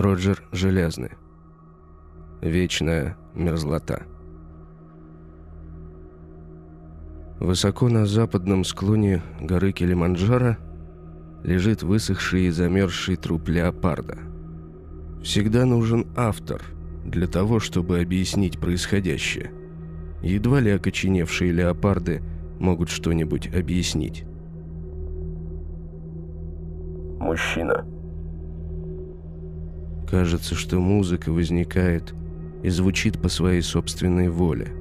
Роджер Железный. Вечная мерзлота. Высоко на западном склоне горы Килиманджаро лежит высохший и замерзший труп леопарда. Всегда нужен автор для того, чтобы объяснить происходящее. Едва ли окоченевшие леопарды могут что-нибудь объяснить. Мужчина. Кажется, что музыка возникает и звучит по своей собственной воле –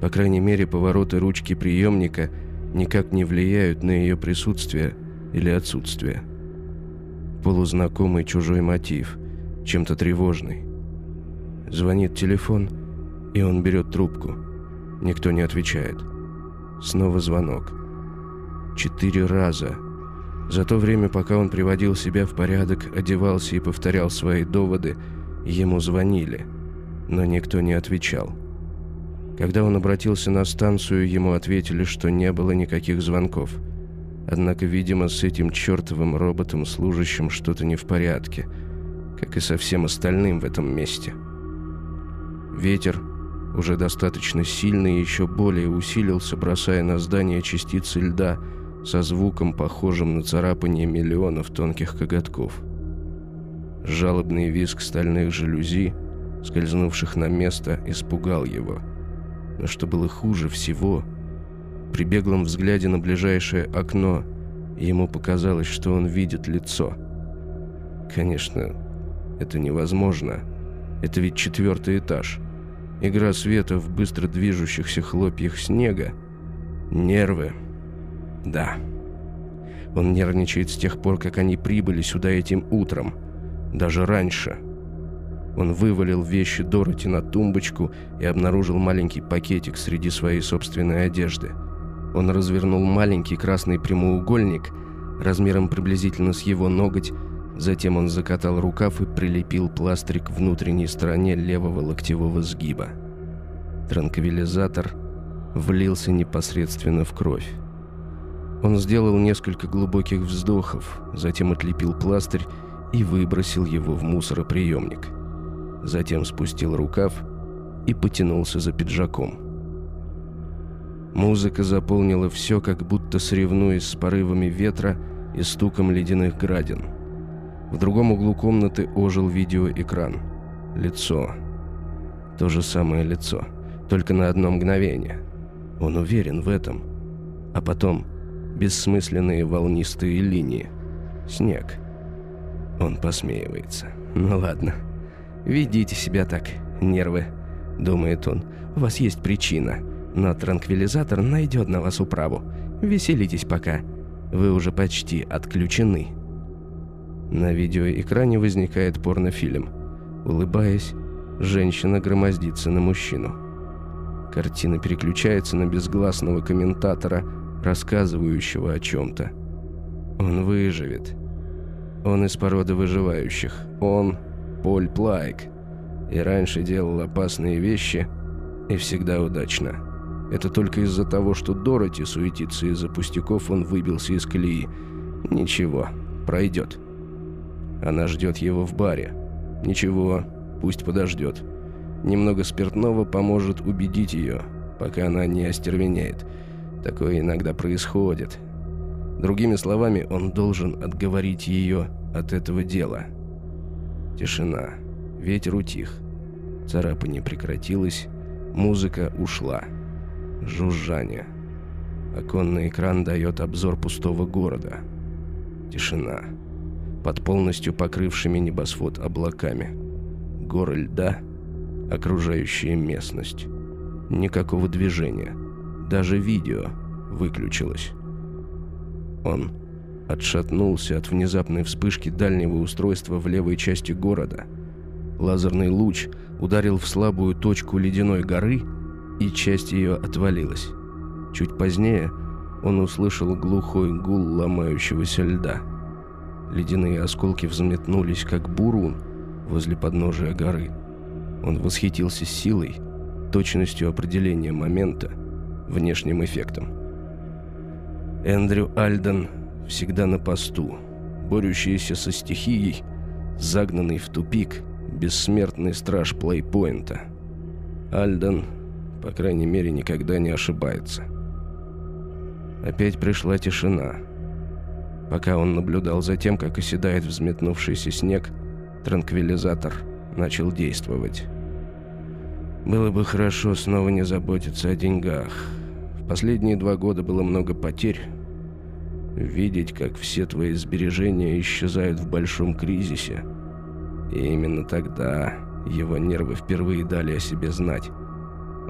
по крайней мере, повороты ручки приемника никак не влияют на ее присутствие или отсутствие. Полузнакомый чужой мотив, чем-то тревожный. Звонит телефон, и он берет трубку. Никто не отвечает. Снова звонок. Четыре раза. За то время, пока он приводил себя в порядок, одевался и повторял свои доводы, ему звонили, но никто не отвечал. Когда он обратился на станцию, ему ответили, что не было никаких звонков. Однако, видимо, с этим чертовым роботом, служащим, что-то не в порядке, как и со всем остальным в этом месте. Ветер, уже достаточно сильный, еще более усилился, бросая на здание частицы льда со звуком, похожим на царапание миллионов тонких коготков. Жалобный визг стальных жалюзи, скользнувших на место, испугал его – но что было хуже всего, при беглом взгляде на ближайшее окно ему показалось, что он видит лицо. Конечно, это невозможно. Это ведь четвертый этаж. Игра света в быстро движущихся хлопьях снега. Нервы. Да. Он нервничает с тех пор, как они прибыли сюда этим утром. Даже раньше. Он вывалил вещи Дороти на тумбочку и обнаружил маленький пакетик среди своей собственной одежды. Он развернул маленький красный прямоугольник размером приблизительно с его ноготь, затем он закатал рукав и прилепил пластырь к внутренней стороне левого локтевого сгиба. Транквилизатор влился непосредственно в кровь. Он сделал несколько глубоких вздохов, затем отлепил пластырь и выбросил его в мусороприемник затем спустил рукав и потянулся за пиджаком. Музыка заполнила все, как будто соревнуясь с порывами ветра и стуком ледяных градин. В другом углу комнаты ожил видеоэкран. Лицо. То же самое лицо, только на одно мгновение. Он уверен в этом. А потом бессмысленные волнистые линии. Снег. Он посмеивается. Ну ладно. «Ведите себя так, нервы», — думает он. «У вас есть причина, но транквилизатор найдет на вас управу. Веселитесь пока. Вы уже почти отключены». На видеоэкране возникает порнофильм. Улыбаясь, женщина громоздится на мужчину. Картина переключается на безгласного комментатора, рассказывающего о чем-то. Он выживет. Он из породы выживающих. Он Поль Плайк. И раньше делал опасные вещи, и всегда удачно. Это только из-за того, что Дороти суетится из-за пустяков, он выбился из колеи. Ничего, пройдет. Она ждет его в баре. Ничего, пусть подождет. Немного спиртного поможет убедить ее, пока она не остервенеет. Такое иногда происходит. Другими словами, он должен отговорить ее от этого дела – Тишина. Ветер утих. Царапание прекратилось. Музыка ушла. Жужжание. Оконный экран дает обзор пустого города. Тишина. Под полностью покрывшими небосвод облаками. Горы льда. Окружающая местность. Никакого движения. Даже видео выключилось. Он отшатнулся от внезапной вспышки дальнего устройства в левой части города. Лазерный луч ударил в слабую точку ледяной горы, и часть ее отвалилась. Чуть позднее он услышал глухой гул ломающегося льда. Ледяные осколки взметнулись, как бурун, возле подножия горы. Он восхитился силой, точностью определения момента, внешним эффектом. Эндрю Альден всегда на посту, борющиеся со стихией, загнанный в тупик, бессмертный страж плейпоинта. Альден, по крайней мере, никогда не ошибается. Опять пришла тишина. Пока он наблюдал за тем, как оседает взметнувшийся снег, транквилизатор начал действовать. Было бы хорошо снова не заботиться о деньгах. Последние два года было много потерь. Видеть, как все твои сбережения исчезают в большом кризисе. И именно тогда его нервы впервые дали о себе знать.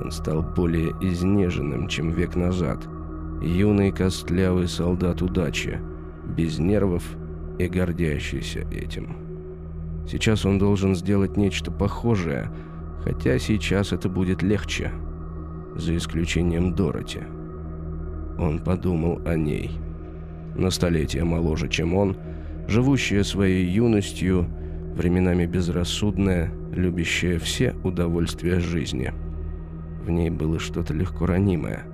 Он стал более изнеженным, чем век назад. Юный костлявый солдат удачи, без нервов и гордящийся этим. Сейчас он должен сделать нечто похожее – Хотя сейчас это будет легче, за исключением Дороти. Он подумал о ней. На столетие моложе, чем он, живущая своей юностью, временами безрассудная, любящая все удовольствия жизни. В ней было что-то легко ранимое.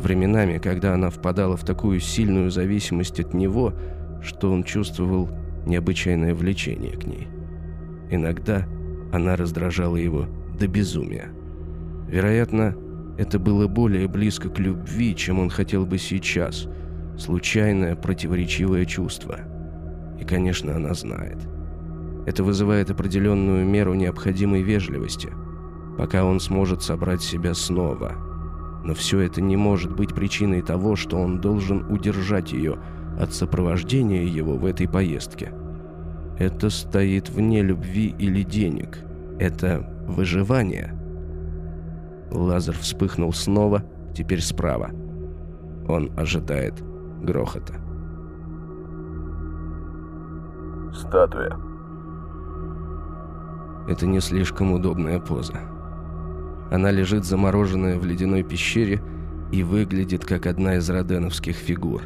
Временами, когда она впадала в такую сильную зависимость от него, что он чувствовал необычайное влечение к ней. Иногда она раздражала его до безумия. Вероятно, это было более близко к любви, чем он хотел бы сейчас. Случайное, противоречивое чувство. И, конечно, она знает. Это вызывает определенную меру необходимой вежливости, пока он сможет собрать себя снова. Но все это не может быть причиной того, что он должен удержать ее от сопровождения его в этой поездке. Это стоит вне любви или денег. Это выживание. Лазер вспыхнул снова, теперь справа. Он ожидает грохота. Статуя. Это не слишком удобная поза. Она лежит замороженная в ледяной пещере и выглядит как одна из роденовских фигур.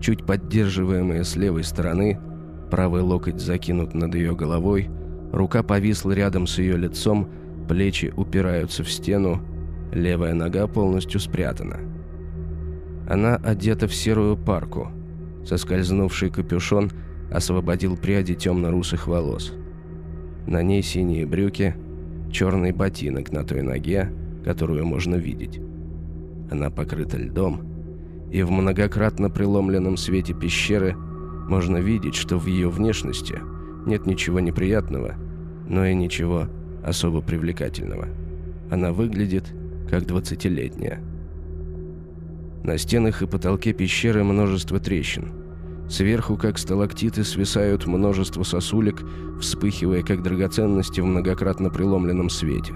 Чуть поддерживаемая с левой стороны, правый локоть закинут над ее головой, Рука повисла рядом с ее лицом, плечи упираются в стену, левая нога полностью спрятана. Она одета в серую парку. Соскользнувший капюшон освободил пряди темно-русых волос. На ней синие брюки, черный ботинок на той ноге, которую можно видеть. Она покрыта льдом, и в многократно преломленном свете пещеры можно видеть, что в ее внешности – нет ничего неприятного, но и ничего особо привлекательного. Она выглядит как двадцатилетняя. На стенах и потолке пещеры множество трещин. Сверху, как сталактиты, свисают множество сосулек, вспыхивая как драгоценности в многократно преломленном свете.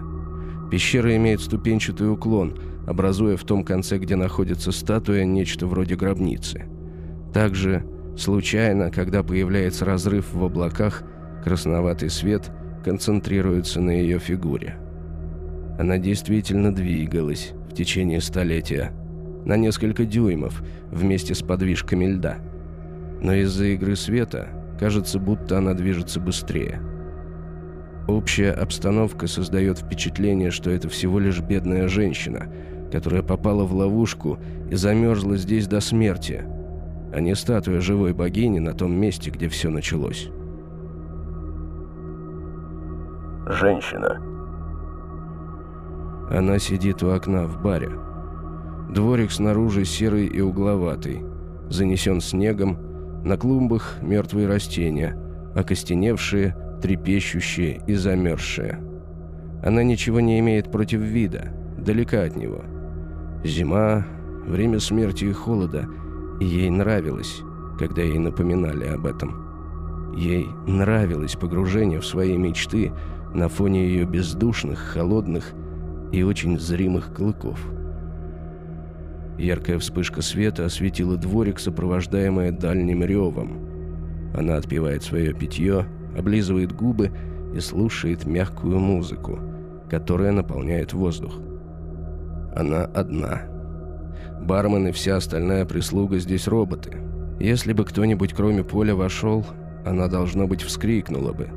Пещера имеет ступенчатый уклон, образуя в том конце, где находится статуя, нечто вроде гробницы. Также Случайно, когда появляется разрыв в облаках, красноватый свет концентрируется на ее фигуре. Она действительно двигалась в течение столетия, на несколько дюймов, вместе с подвижками льда. Но из-за игры света кажется, будто она движется быстрее. Общая обстановка создает впечатление, что это всего лишь бедная женщина, которая попала в ловушку и замерзла здесь до смерти – а не статуя живой богини на том месте, где все началось. Женщина. Она сидит у окна в баре. Дворик снаружи серый и угловатый, занесен снегом, на клумбах мертвые растения, окостеневшие, трепещущие и замерзшие. Она ничего не имеет против вида, далека от него. Зима, время смерти и холода – и ей нравилось, когда ей напоминали об этом. Ей нравилось погружение в свои мечты на фоне ее бездушных, холодных и очень зримых клыков. Яркая вспышка света осветила дворик, сопровождаемая дальним ревом. Она отпивает свое питье, облизывает губы и слушает мягкую музыку, которая наполняет воздух. Она одна – Бармен и вся остальная прислуга здесь роботы. Если бы кто-нибудь кроме Поля вошел, она, должно быть, вскрикнула бы.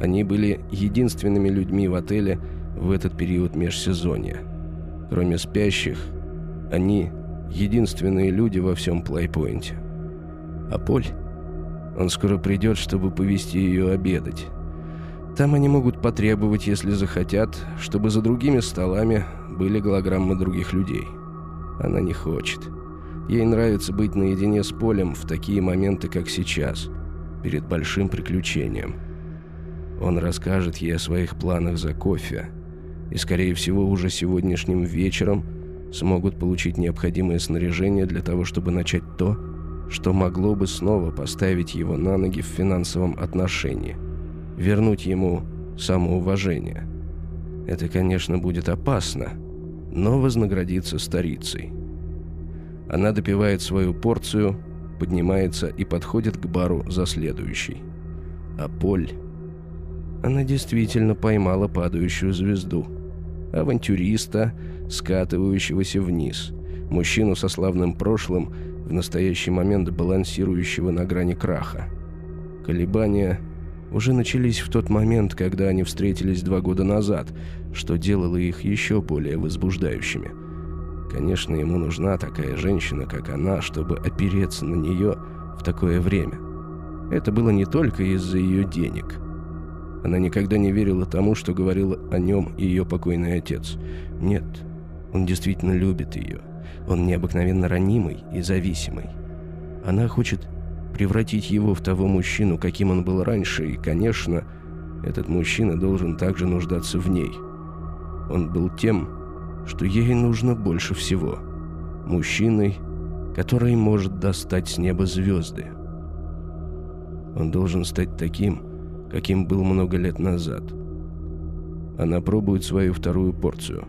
Они были единственными людьми в отеле в этот период межсезонья. Кроме спящих, они – единственные люди во всем Плейпоинте. А Поль? Он скоро придет, чтобы повести ее обедать. Там они могут потребовать, если захотят, чтобы за другими столами были голограммы других людей. Она не хочет. Ей нравится быть наедине с Полем в такие моменты, как сейчас, перед большим приключением. Он расскажет ей о своих планах за кофе, и, скорее всего, уже сегодняшним вечером смогут получить необходимое снаряжение для того, чтобы начать то, что могло бы снова поставить его на ноги в финансовом отношении, вернуть ему самоуважение. Это, конечно, будет опасно, но вознаградится старицей. Она допивает свою порцию, поднимается и подходит к бару за следующей. А Поль... Она действительно поймала падающую звезду. Авантюриста, скатывающегося вниз. Мужчину со славным прошлым, в настоящий момент балансирующего на грани краха. Колебания уже начались в тот момент, когда они встретились два года назад, что делало их еще более возбуждающими. Конечно, ему нужна такая женщина, как она, чтобы опереться на нее в такое время. Это было не только из-за ее денег. Она никогда не верила тому, что говорил о нем ее покойный отец. Нет, он действительно любит ее. Он необыкновенно ранимый и зависимый. Она хочет превратить его в того мужчину, каким он был раньше, и, конечно, этот мужчина должен также нуждаться в ней. Он был тем, что ей нужно больше всего. Мужчиной, который может достать с неба звезды. Он должен стать таким, каким был много лет назад. Она пробует свою вторую порцию.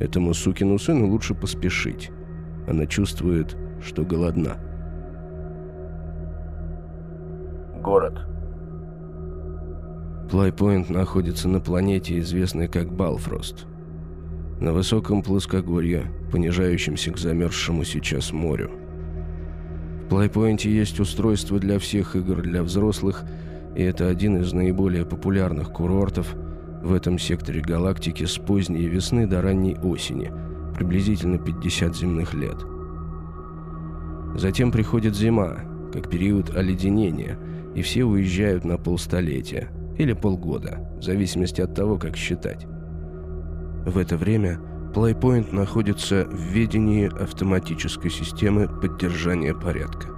Этому сукину сыну лучше поспешить. Она чувствует, что голодна. Город. Плайпоинт находится на планете, известной как Балфрост. На высоком плоскогорье, понижающемся к замерзшему сейчас морю. В Плайпоинте есть устройство для всех игр для взрослых, и это один из наиболее популярных курортов в этом секторе галактики с поздней весны до ранней осени, приблизительно 50 земных лет. Затем приходит зима, как период оледенения – и все уезжают на полстолетия или полгода, в зависимости от того, как считать. В это время Плайпоинт находится в ведении автоматической системы поддержания порядка.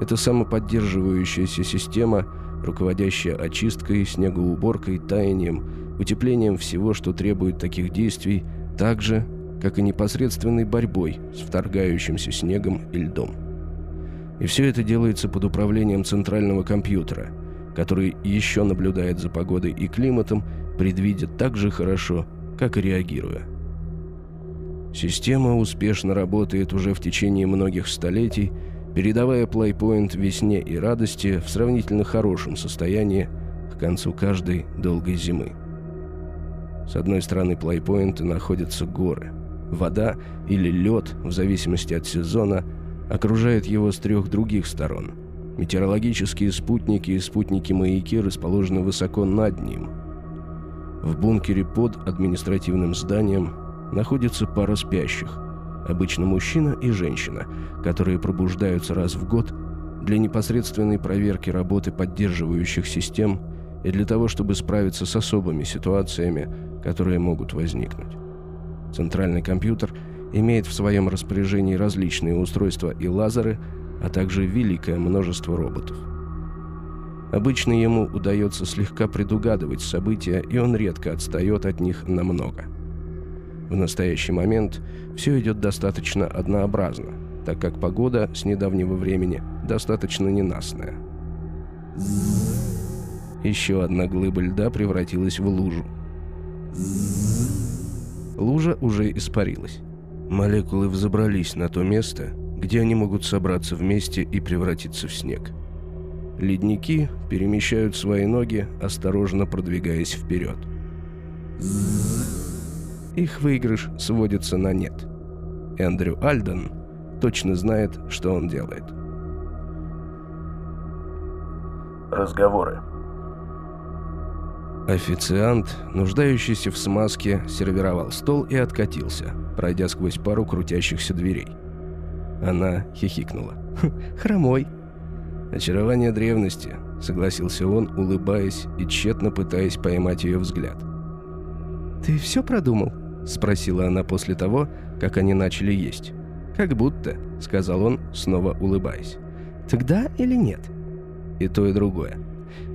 Это самоподдерживающаяся система, руководящая очисткой, снегоуборкой, таянием, утеплением всего, что требует таких действий, так же, как и непосредственной борьбой с вторгающимся снегом и льдом. И все это делается под управлением центрального компьютера, который еще наблюдает за погодой и климатом, предвидя так же хорошо, как и реагируя. Система успешно работает уже в течение многих столетий, передавая плейпоинт весне и радости в сравнительно хорошем состоянии к концу каждой долгой зимы. С одной стороны плейпоинта находятся горы. Вода или лед, в зависимости от сезона – окружает его с трех других сторон. Метеорологические спутники и спутники-маяки расположены высоко над ним. В бункере под административным зданием находится пара спящих, обычно мужчина и женщина, которые пробуждаются раз в год для непосредственной проверки работы поддерживающих систем и для того, чтобы справиться с особыми ситуациями, которые могут возникнуть. Центральный компьютер – имеет в своем распоряжении различные устройства и лазеры, а также великое множество роботов. Обычно ему удается слегка предугадывать события, и он редко отстает от них намного. В настоящий момент все идет достаточно однообразно, так как погода с недавнего времени достаточно ненастная. Еще одна глыба льда превратилась в лужу. Лужа уже испарилась. Молекулы взобрались на то место, где они могут собраться вместе и превратиться в снег. Ледники перемещают свои ноги, осторожно продвигаясь вперед. Их выигрыш сводится на нет. Эндрю Альден точно знает, что он делает. Разговоры. Официант, нуждающийся в смазке, сервировал стол и откатился, пройдя сквозь пару крутящихся дверей. Она хихикнула. «Хромой». «Очарование древности», — согласился он, улыбаясь и тщетно пытаясь поймать ее взгляд. «Ты все продумал?» — спросила она после того, как они начали есть. «Как будто», — сказал он, снова улыбаясь. «Тогда или нет?» «И то, и другое.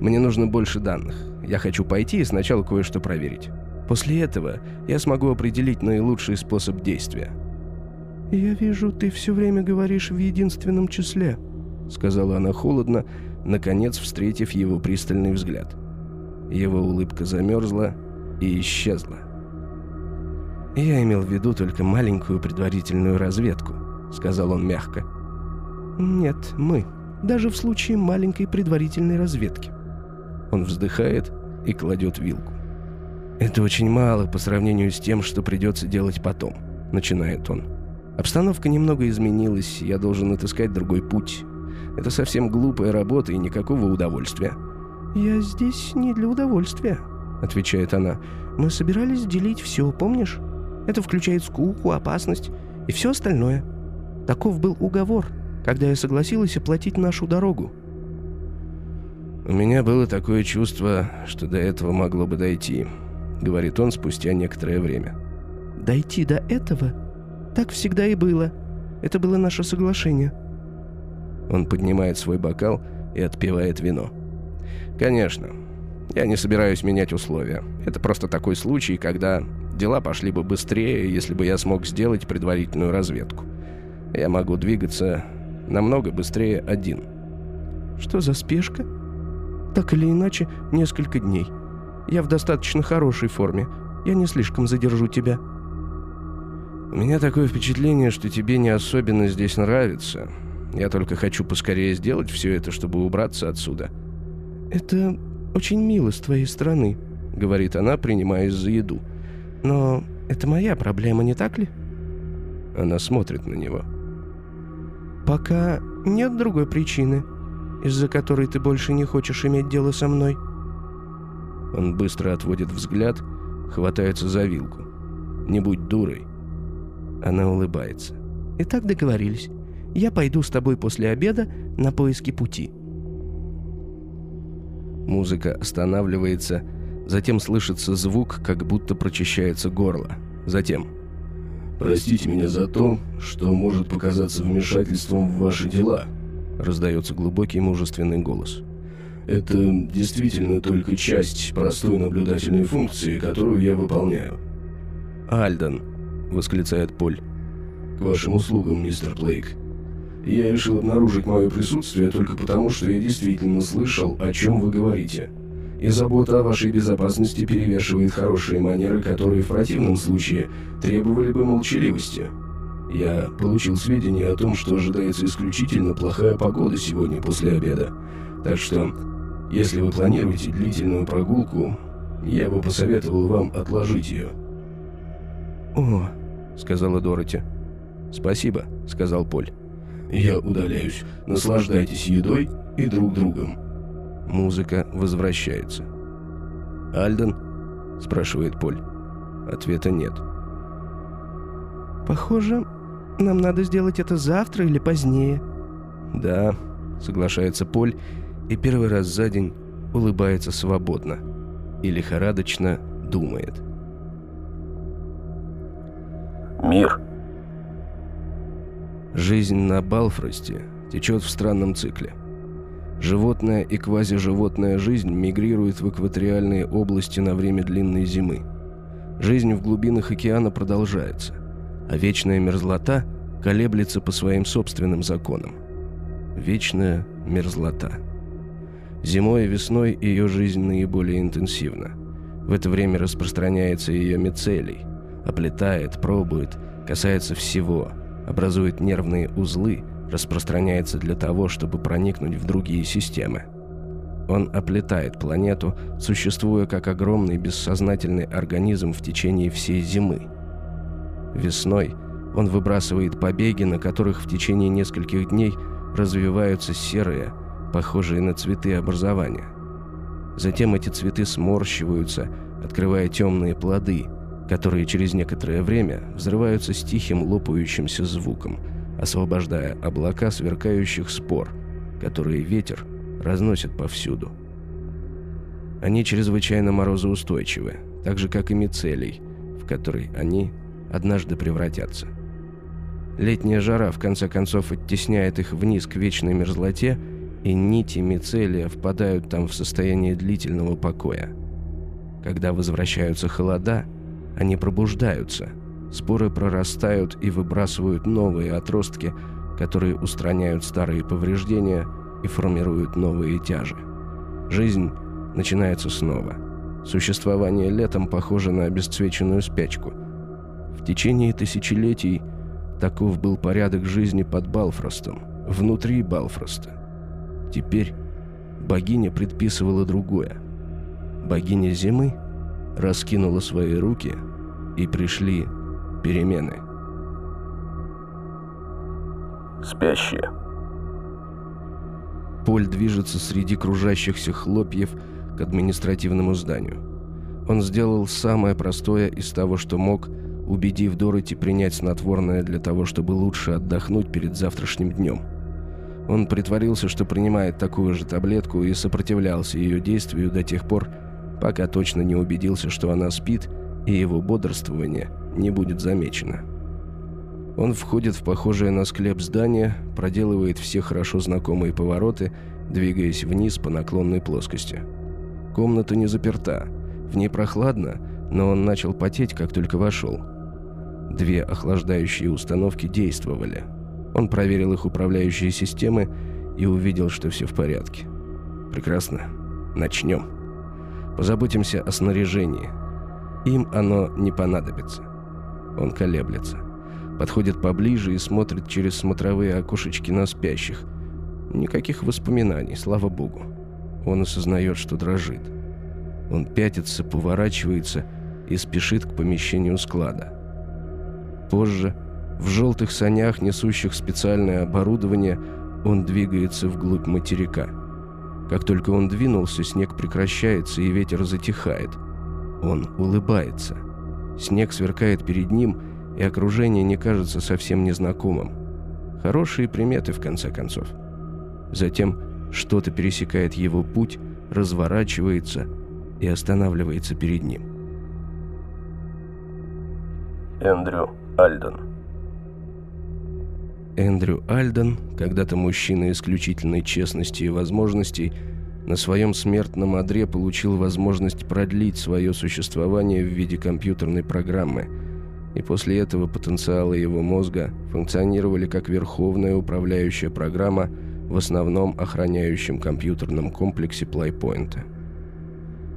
Мне нужно больше данных. Я хочу пойти и сначала кое-что проверить. После этого я смогу определить наилучший способ действия». «Я вижу, ты все время говоришь в единственном числе», — сказала она холодно, наконец встретив его пристальный взгляд. Его улыбка замерзла и исчезла. «Я имел в виду только маленькую предварительную разведку», — сказал он мягко. «Нет, мы. Даже в случае маленькой предварительной разведки». Он вздыхает и кладет вилку. «Это очень мало по сравнению с тем, что придется делать потом», — начинает он. «Обстановка немного изменилась, я должен отыскать другой путь. Это совсем глупая работа и никакого удовольствия». «Я здесь не для удовольствия», — отвечает она. «Мы собирались делить все, помнишь? Это включает скуку, опасность и все остальное. Таков был уговор, когда я согласилась оплатить нашу дорогу». «У меня было такое чувство, что до этого могло бы дойти», — говорит он спустя некоторое время. «Дойти до этого? Так всегда и было. Это было наше соглашение». Он поднимает свой бокал и отпивает вино. «Конечно. Я не собираюсь менять условия. Это просто такой случай, когда дела пошли бы быстрее, если бы я смог сделать предварительную разведку. Я могу двигаться намного быстрее один». «Что за спешка?» «Так или иначе, несколько дней. Я в достаточно хорошей форме. Я не слишком задержу тебя». «У меня такое впечатление, что тебе не особенно здесь нравится. Я только хочу поскорее сделать все это, чтобы убраться отсюда». «Это очень мило с твоей стороны», — говорит она, принимаясь за еду. «Но это моя проблема, не так ли?» Она смотрит на него. «Пока нет другой причины, из-за которой ты больше не хочешь иметь дело со мной». Он быстро отводит взгляд, хватается за вилку. «Не будь дурой». Она улыбается. «И так договорились. Я пойду с тобой после обеда на поиски пути». Музыка останавливается, затем слышится звук, как будто прочищается горло. Затем «Простите меня за то, что может показаться вмешательством в ваши дела», раздается глубокий мужественный голос. «Это действительно только часть простой наблюдательной функции, которую я выполняю». «Альден», — восклицает Поль. «К вашим услугам, мистер Блейк. Я решил обнаружить мое присутствие только потому, что я действительно слышал, о чем вы говорите. И забота о вашей безопасности перевешивает хорошие манеры, которые в противном случае требовали бы молчаливости. Я получил сведения о том, что ожидается исключительно плохая погода сегодня после обеда. Так что, если вы планируете длительную прогулку, я бы посоветовал вам отложить ее. «О», — сказала Дороти. «Спасибо», — сказал Поль. Я удаляюсь. Наслаждайтесь едой и друг другом. Музыка возвращается. «Альден?» – спрашивает Поль. Ответа нет. «Похоже, нам надо сделать это завтра или позднее». «Да», – соглашается Поль, и первый раз за день улыбается свободно и лихорадочно думает. Мир Жизнь на Балфросте течет в странном цикле. Животная и квазиживотная жизнь мигрирует в экваториальные области на время длинной зимы. Жизнь в глубинах океана продолжается, а вечная мерзлота колеблется по своим собственным законам. Вечная мерзлота. Зимой и весной ее жизнь наиболее интенсивна. В это время распространяется ее мицелий, оплетает, пробует, касается всего – образует нервные узлы, распространяется для того, чтобы проникнуть в другие системы. Он оплетает планету, существуя как огромный бессознательный организм в течение всей зимы. Весной он выбрасывает побеги, на которых в течение нескольких дней развиваются серые, похожие на цветы образования. Затем эти цветы сморщиваются, открывая темные плоды – которые через некоторое время взрываются с тихим лопающимся звуком, освобождая облака сверкающих спор, которые ветер разносит повсюду. Они чрезвычайно морозоустойчивы, так же как и мицелий, в который они однажды превратятся. Летняя жара в конце концов оттесняет их вниз к вечной мерзлоте, и нити мицелия впадают там в состояние длительного покоя. Когда возвращаются холода, они пробуждаются, споры прорастают и выбрасывают новые отростки, которые устраняют старые повреждения и формируют новые тяжи. Жизнь начинается снова. Существование летом похоже на обесцвеченную спячку. В течение тысячелетий таков был порядок жизни под Балфростом, внутри Балфроста. Теперь богиня предписывала другое. Богиня зимы раскинула свои руки, и пришли перемены. Спящие. Поль движется среди кружащихся хлопьев к административному зданию. Он сделал самое простое из того, что мог, убедив Дороти принять снотворное для того, чтобы лучше отдохнуть перед завтрашним днем. Он притворился, что принимает такую же таблетку и сопротивлялся ее действию до тех пор, пока точно не убедился, что она спит, и его бодрствование не будет замечено. Он входит в похожее на склеп здание, проделывает все хорошо знакомые повороты, двигаясь вниз по наклонной плоскости. Комната не заперта, в ней прохладно, но он начал потеть, как только вошел. Две охлаждающие установки действовали. Он проверил их управляющие системы и увидел, что все в порядке. Прекрасно. Начнем. Позаботимся о снаряжении. Им оно не понадобится. Он колеблется. Подходит поближе и смотрит через смотровые окошечки на спящих. Никаких воспоминаний, слава богу. Он осознает, что дрожит. Он пятится, поворачивается и спешит к помещению склада. Позже, в желтых санях, несущих специальное оборудование, он двигается вглубь материка – как только он двинулся, снег прекращается и ветер затихает. Он улыбается. Снег сверкает перед ним, и окружение не кажется совсем незнакомым. Хорошие приметы, в конце концов. Затем что-то пересекает его путь, разворачивается и останавливается перед ним. Эндрю Альден Эндрю Альден, когда-то мужчина исключительной честности и возможностей, на своем смертном одре получил возможность продлить свое существование в виде компьютерной программы, и после этого потенциалы его мозга функционировали как верховная управляющая программа в основном охраняющем компьютерном комплексе Плайпоинта.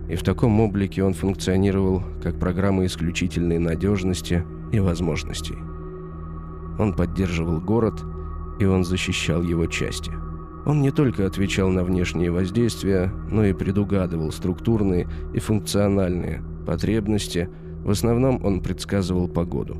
И в таком облике он функционировал как программа исключительной надежности и возможностей. Он поддерживал город, и он защищал его части. Он не только отвечал на внешние воздействия, но и предугадывал структурные и функциональные потребности. В основном он предсказывал погоду.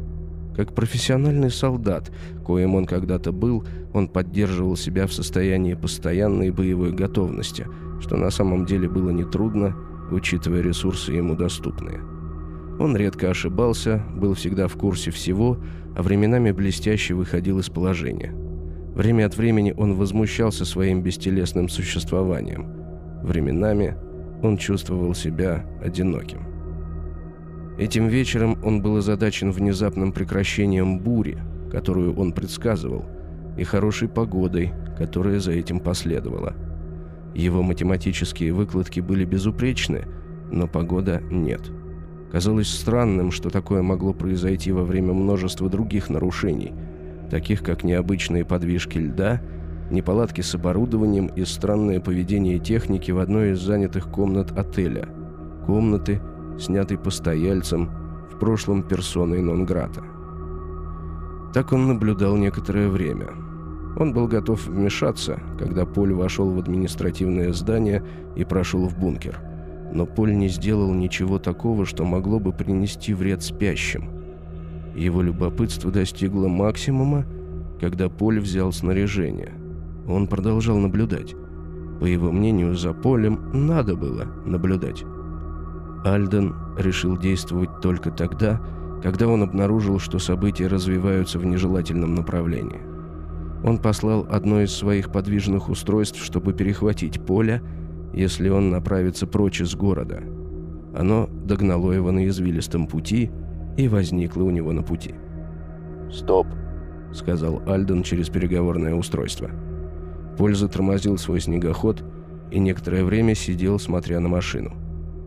Как профессиональный солдат, коим он когда-то был, он поддерживал себя в состоянии постоянной боевой готовности, что на самом деле было нетрудно, учитывая ресурсы ему доступные. Он редко ошибался, был всегда в курсе всего, а временами блестяще выходил из положения. Время от времени он возмущался своим бестелесным существованием. Временами он чувствовал себя одиноким. Этим вечером он был озадачен внезапным прекращением бури, которую он предсказывал, и хорошей погодой, которая за этим последовала. Его математические выкладки были безупречны, но погода нет – Казалось странным, что такое могло произойти во время множества других нарушений, таких как необычные подвижки льда, неполадки с оборудованием и странное поведение техники в одной из занятых комнат отеля. Комнаты, снятой постояльцем, в прошлом персоной нон-грата. Так он наблюдал некоторое время. Он был готов вмешаться, когда Поль вошел в административное здание и прошел в бункер – но Поль не сделал ничего такого, что могло бы принести вред спящим. Его любопытство достигло максимума, когда Поль взял снаряжение. Он продолжал наблюдать. По его мнению, за Полем надо было наблюдать. Альден решил действовать только тогда, когда он обнаружил, что события развиваются в нежелательном направлении. Он послал одно из своих подвижных устройств, чтобы перехватить поле, если он направится прочь из города. Оно догнало его на извилистом пути и возникло у него на пути. «Стоп!» — сказал Альден через переговорное устройство. Поль затормозил свой снегоход и некоторое время сидел, смотря на машину.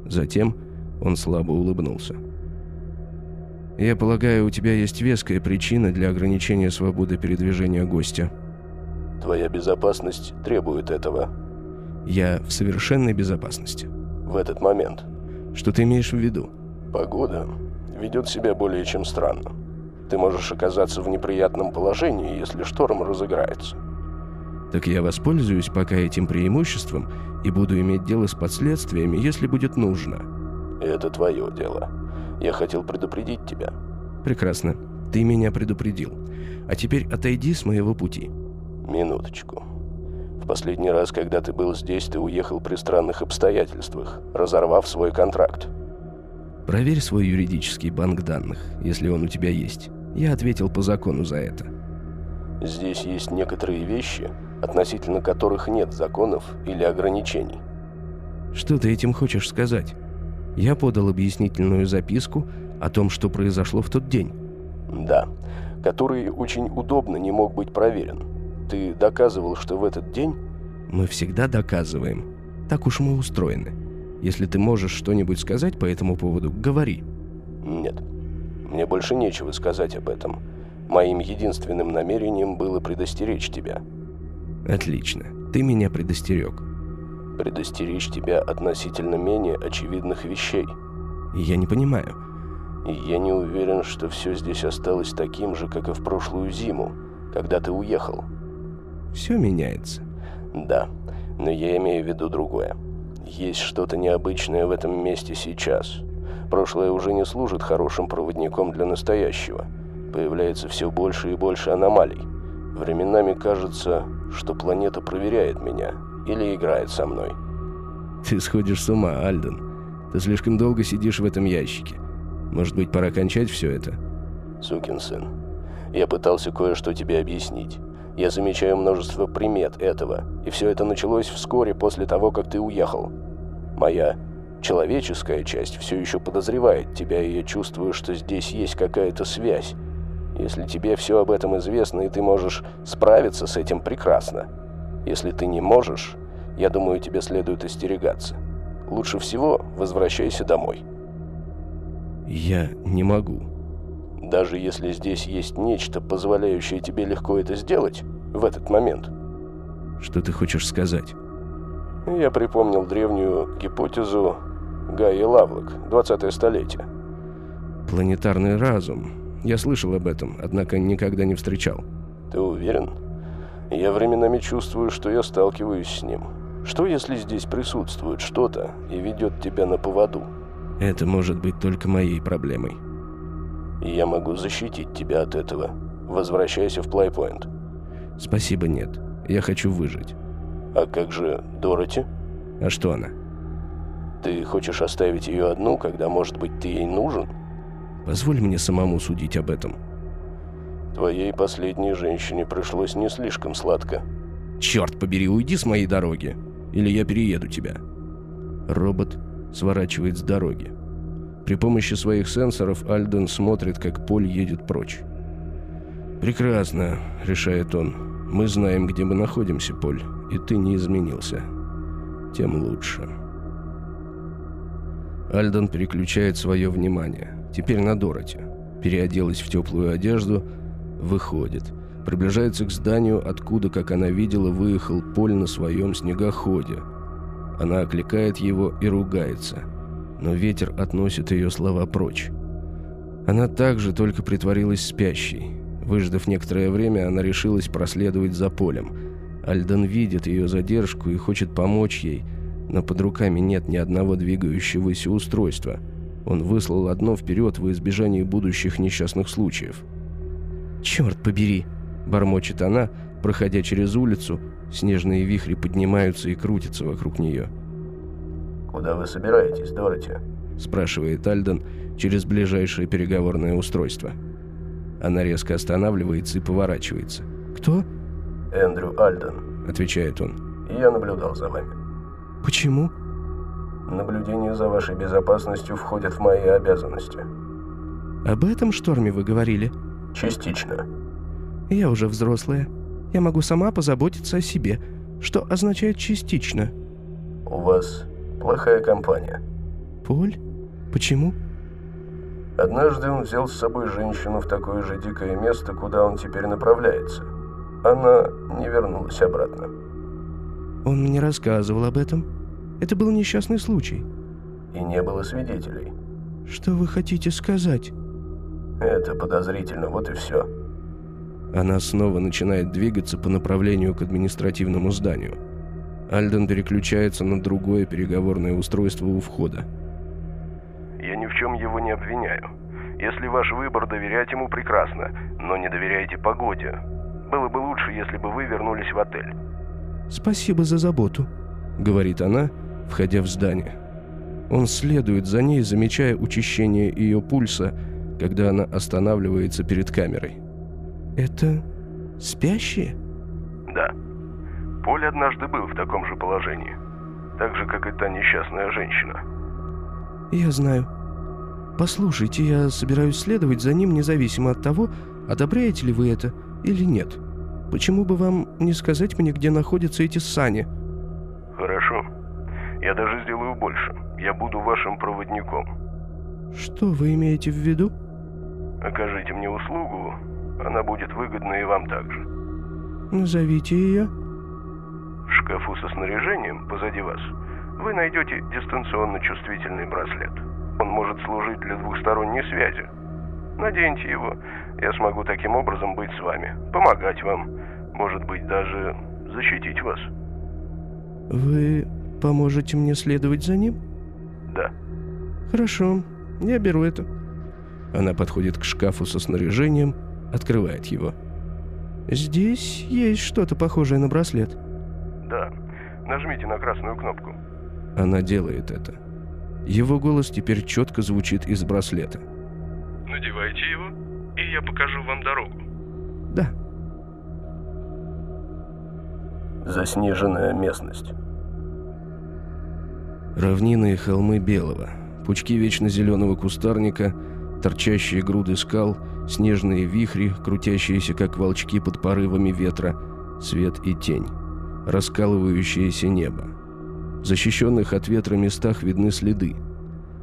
Затем он слабо улыбнулся. «Я полагаю, у тебя есть веская причина для ограничения свободы передвижения гостя». «Твоя безопасность требует этого». «Я в совершенной безопасности». «В этот момент». «Что ты имеешь в виду?» «Погода ведет себя более чем странно. Ты можешь оказаться в неприятном положении, если шторм разыграется». «Так я воспользуюсь пока этим преимуществом и буду иметь дело с последствиями, если будет нужно». «Это твое дело. Я хотел предупредить тебя». «Прекрасно. Ты меня предупредил. А теперь отойди с моего пути». «Минуточку. В последний раз, когда ты был здесь, ты уехал при странных обстоятельствах, разорвав свой контракт». «Проверь свой юридический банк данных, если он у тебя есть. Я ответил по закону за это». «Здесь есть некоторые вещи, относительно которых нет законов или ограничений». «Что ты этим хочешь сказать?» Я подал объяснительную записку о том, что произошло в тот день. Да, который очень удобно не мог быть проверен. Ты доказывал, что в этот день... Мы всегда доказываем. Так уж мы устроены. Если ты можешь что-нибудь сказать по этому поводу, говори. Нет. Мне больше нечего сказать об этом. Моим единственным намерением было предостеречь тебя. Отлично. Ты меня предостерег предостеречь тебя относительно менее очевидных вещей. Я не понимаю. И я не уверен, что все здесь осталось таким же, как и в прошлую зиму, когда ты уехал. Все меняется. Да, но я имею в виду другое. Есть что-то необычное в этом месте сейчас. Прошлое уже не служит хорошим проводником для настоящего. Появляется все больше и больше аномалий. Временами кажется, что планета проверяет меня, или играет со мной. Ты сходишь с ума, Альден. Ты слишком долго сидишь в этом ящике. Может быть, пора кончать все это? Сукин сын. Я пытался кое-что тебе объяснить. Я замечаю множество примет этого, и все это началось вскоре после того, как ты уехал. Моя человеческая часть все еще подозревает тебя, и я чувствую, что здесь есть какая-то связь. Если тебе все об этом известно, и ты можешь справиться с этим прекрасно. Если ты не можешь, я думаю, тебе следует остерегаться. Лучше всего возвращайся домой. Я не могу. Даже если здесь есть нечто, позволяющее тебе легко это сделать, в этот момент. Что ты хочешь сказать? Я припомнил древнюю гипотезу Гайи Лавлок, 20-е столетие. Планетарный разум. Я слышал об этом, однако никогда не встречал. Ты уверен? Я временами чувствую, что я сталкиваюсь с ним. Что, если здесь присутствует что-то и ведет тебя на поводу? Это может быть только моей проблемой. И я могу защитить тебя от этого. Возвращайся в Плайпоинт. Спасибо, нет. Я хочу выжить. А как же Дороти? А что она? Ты хочешь оставить ее одну, когда, может быть, ты ей нужен? Позволь мне самому судить об этом. Твоей последней женщине пришлось не слишком сладко. Черт побери, уйди с моей дороги, или я перееду тебя. Робот сворачивает с дороги. При помощи своих сенсоров Альден смотрит, как Поль едет прочь. «Прекрасно», — решает он. «Мы знаем, где мы находимся, Поль, и ты не изменился. Тем лучше». Альден переключает свое внимание. Теперь на Дороти. Переоделась в теплую одежду — Выходит. Приближается к зданию, откуда, как она видела, выехал Поль на своем снегоходе. Она окликает его и ругается. Но ветер относит ее слова прочь. Она также только притворилась спящей. Выждав некоторое время, она решилась проследовать за Полем. Альден видит ее задержку и хочет помочь ей, но под руками нет ни одного двигающегося устройства. Он выслал одно вперед во избежание будущих несчастных случаев. «Черт побери!» – бормочет она, проходя через улицу. Снежные вихри поднимаются и крутятся вокруг нее. «Куда вы собираетесь, Дороти?» – спрашивает Альден через ближайшее переговорное устройство. Она резко останавливается и поворачивается. «Кто?» Эндрю Альден», — отвечает он. «Я наблюдал за вами». «Почему?» «Наблюдение за вашей безопасностью входит в мои обязанности». «Об этом шторме вы говорили?» «Частично». «Я уже взрослая. Я могу сама позаботиться о себе, что означает «частично». «У вас плохая компания». «Поль? Почему?» Однажды он взял с собой женщину в такое же дикое место, куда он теперь направляется. Она не вернулась обратно. Он мне рассказывал об этом. Это был несчастный случай. И не было свидетелей. Что вы хотите сказать? Это подозрительно, вот и все. Она снова начинает двигаться по направлению к административному зданию. Альден переключается на другое переговорное устройство у входа. Я ни в чем его не обвиняю. Если ваш выбор доверять ему, прекрасно, но не доверяйте погоде. Было бы лучше, если бы вы вернулись в отель. «Спасибо за заботу», — говорит она, входя в здание. Он следует за ней, замечая учащение ее пульса, когда она останавливается перед камерой. «Это спящие?» «Да. Поль однажды был в таком же положении. Так же, как и та несчастная женщина». «Я знаю. Послушайте, я собираюсь следовать за ним независимо от того, одобряете ли вы это или нет. Почему бы вам не сказать мне, где находятся эти сани?» «Хорошо. Я даже сделаю больше. Я буду вашим проводником». «Что вы имеете в виду?» «Окажите мне услугу, она будет выгодна и вам также». «Назовите ее». В шкафу со снаряжением позади вас вы найдете дистанционно чувствительный браслет. Он может служить для двухсторонней связи. Наденьте его, я смогу таким образом быть с вами, помогать вам, может быть, даже защитить вас. Вы поможете мне следовать за ним? Да. Хорошо, я беру это. Она подходит к шкафу со снаряжением, открывает его. Здесь есть что-то похожее на браслет. Да. Нажмите на красную кнопку. Она делает это. Его голос теперь четко звучит из браслета. Надевайте его, и я покажу вам дорогу. Да. Заснеженная местность. Равнины и холмы белого, пучки вечно зеленого кустарника, торчащие груды скал, снежные вихри, крутящиеся как волчки под порывами ветра, свет и тень, раскалывающееся небо. В защищенных от ветра местах видны следы.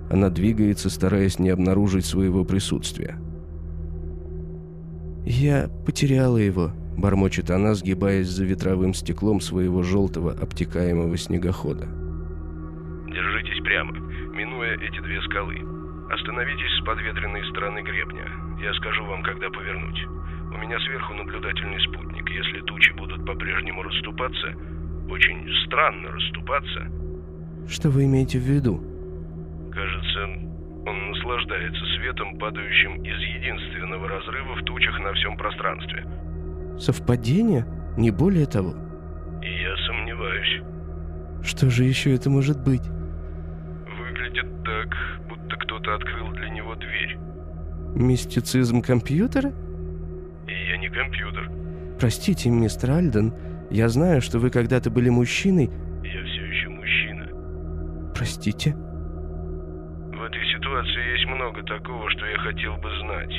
Она двигается, стараясь не обнаружить своего присутствия. «Я потеряла его», — бормочет она, сгибаясь за ветровым стеклом своего желтого обтекаемого снегохода. Держитесь прямо, минуя эти две скалы. Остановитесь с подветренной стороны гребня. Я скажу вам, когда повернуть. У меня сверху наблюдательный спутник. Если тучи будут по-прежнему расступаться, очень странно расступаться. Что вы имеете в виду? Кажется, он наслаждается светом, падающим из единственного разрыва в тучах на всем пространстве. Совпадение? Не более того? И я сомневаюсь. Что же еще это может быть? Выглядит так, будто кто-то открыл для него дверь. Мистицизм компьютера? И я не компьютер. Простите, мистер Альден, я знаю, что вы когда-то были мужчиной. Я все еще мужчина. Простите? В этой ситуации есть много такого, что я хотел бы знать.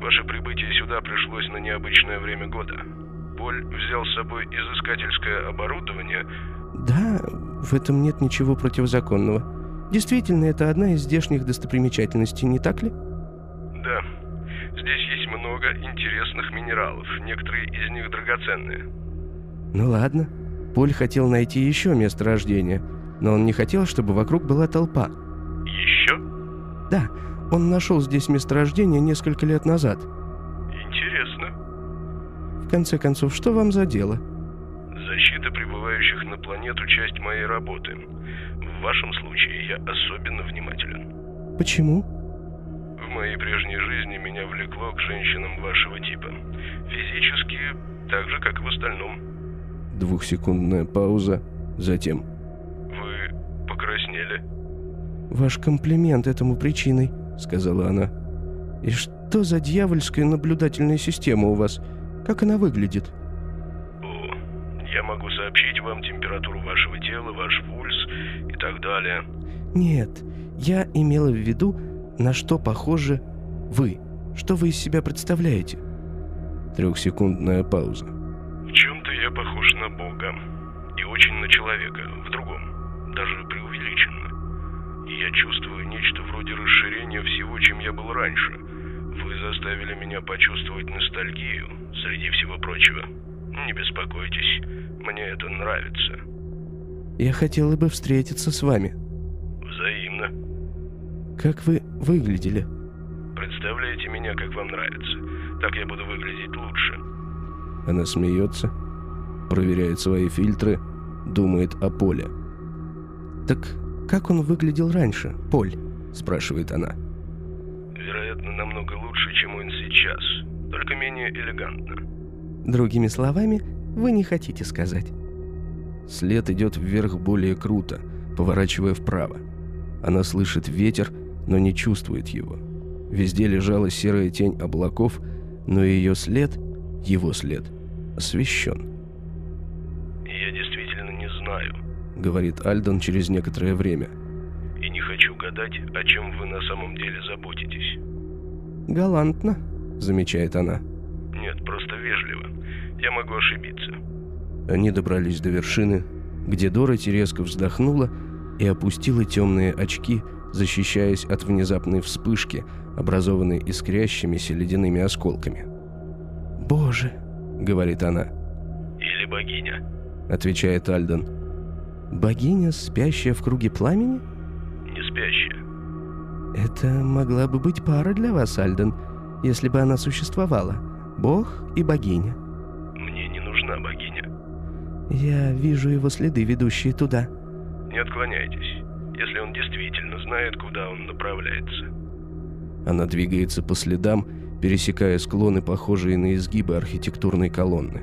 Ваше прибытие сюда пришлось на необычное время года. Поль взял с собой изыскательское оборудование. Да, в этом нет ничего противозаконного. Действительно, это одна из здешних достопримечательностей, не так ли? Да. Здесь есть много интересных минералов, некоторые из них драгоценные. Ну ладно. Поль хотел найти еще место рождения, но он не хотел, чтобы вокруг была толпа. Еще? Да, он нашел здесь месторождение несколько лет назад. Интересно. В конце концов, что вам за дело? Защита прибывающих на планету – часть моей работы. В вашем случае я особенно внимателен. Почему? В моей прежней жизни меня влекло к женщинам вашего типа. Физически, так же, как и в остальном. Двухсекундная пауза, затем. Вы покраснели. Ваш комплимент этому причиной, сказала она. И что за дьявольская наблюдательная система у вас? Как она выглядит? Я могу сообщить вам температуру вашего тела, ваш пульс и так далее. Нет, я имела в виду, на что похожи вы. Что вы из себя представляете? Трехсекундная пауза. В чем-то я похож на Бога. И очень на человека, в другом. Даже преувеличенно. И я чувствую нечто вроде расширения всего, чем я был раньше. Вы заставили меня почувствовать ностальгию, среди всего прочего. Не беспокойтесь, мне это нравится. Я хотела бы встретиться с вами. Взаимно. Как вы выглядели? Представляете меня, как вам нравится. Так я буду выглядеть лучше. Она смеется, проверяет свои фильтры, думает о Поле. Так как он выглядел раньше, Поль? Спрашивает она. Вероятно, намного лучше, чем он сейчас, только менее элегантно. Другими словами, вы не хотите сказать. След идет вверх более круто, поворачивая вправо. Она слышит ветер, но не чувствует его. Везде лежала серая тень облаков, но ее след, его след, освещен. «Я действительно не знаю», — говорит Альдон через некоторое время. «И не хочу гадать, о чем вы на самом деле заботитесь». «Галантно», — замечает она. «Нет, просто вежливо. Я могу ошибиться». Они добрались до вершины, где Дороти резко вздохнула и опустила темные очки, защищаясь от внезапной вспышки, образованной искрящимися ледяными осколками. «Боже!» — говорит она. «Или богиня», — отвечает Альден. «Богиня, спящая в круге пламени?» «Не спящая». «Это могла бы быть пара для вас, Альден, если бы она существовала. Бог и богиня». «Мне не нужна богиня». «Я вижу его следы, ведущие туда». «Не отклоняйтесь, если он действительно знает, куда он направляется». Она двигается по следам, пересекая склоны, похожие на изгибы архитектурной колонны.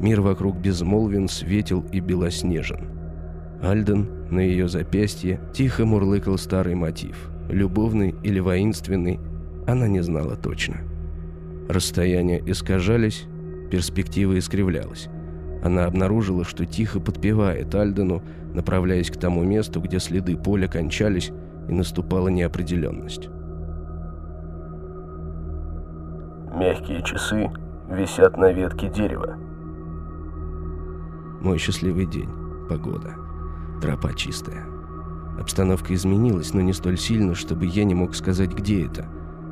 Мир вокруг безмолвен, светел и белоснежен. Альден на ее запястье тихо мурлыкал старый мотив. Любовный или воинственный, она не знала точно. Расстояния искажались, перспектива искривлялась. Она обнаружила, что тихо подпевает Альдену, направляясь к тому месту, где следы поля кончались, и наступала неопределенность. Мягкие часы висят на ветке дерева. Мой счастливый день. Погода. Тропа чистая. Обстановка изменилась, но не столь сильно, чтобы я не мог сказать, где это.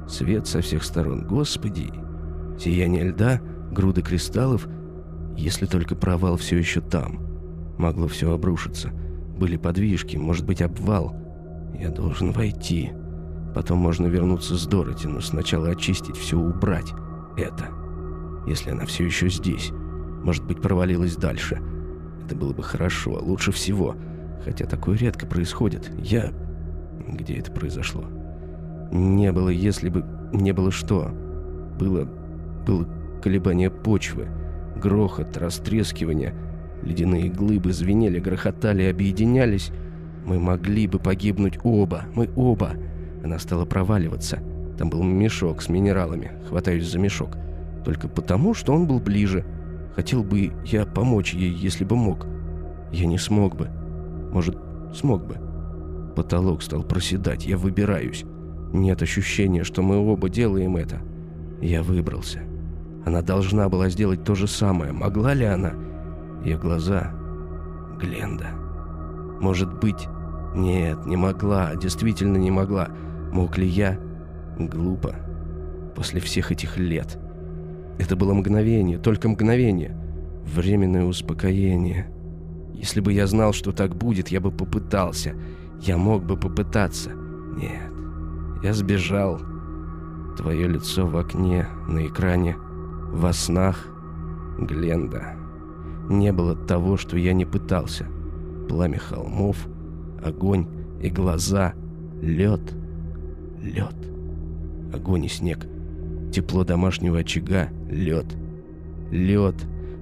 Свет со всех сторон. Господи! Сияние льда, груды кристаллов. Если только провал все еще там. Могло все обрушиться. Были подвижки, может быть, обвал. Я должен войти. Потом можно вернуться с Дороти, но сначала очистить все, убрать это. Если она все еще здесь. Может быть, провалилась дальше. Это было бы хорошо, лучше всего. Хотя такое редко происходит. Я... Где это произошло? Не было, если бы... Не было что? Было... Было колебание почвы. Грохот, растрескивание. Ледяные глыбы звенели, грохотали, объединялись. Мы могли бы погибнуть оба. Мы оба. Она стала проваливаться. Там был мешок с минералами. Хватаюсь за мешок. Только потому, что он был ближе. Хотел бы я помочь ей, если бы мог. Я не смог бы. Может, смог бы. Потолок стал проседать. Я выбираюсь. Нет ощущения, что мы оба делаем это. Я выбрался. Она должна была сделать то же самое. Могла ли она? Ее глаза... Гленда. Может быть... Нет, не могла. Действительно не могла. Мог ли я? Глупо. После всех этих лет. Это было мгновение, только мгновение. Временное успокоение. Если бы я знал, что так будет, я бы попытался. Я мог бы попытаться. Нет. Я сбежал. Твое лицо в окне, на экране, во снах. Гленда. Не было того, что я не пытался. Пламя холмов, огонь и глаза, лед — Лед. Огонь и снег. Тепло домашнего очага. Лед. Лед.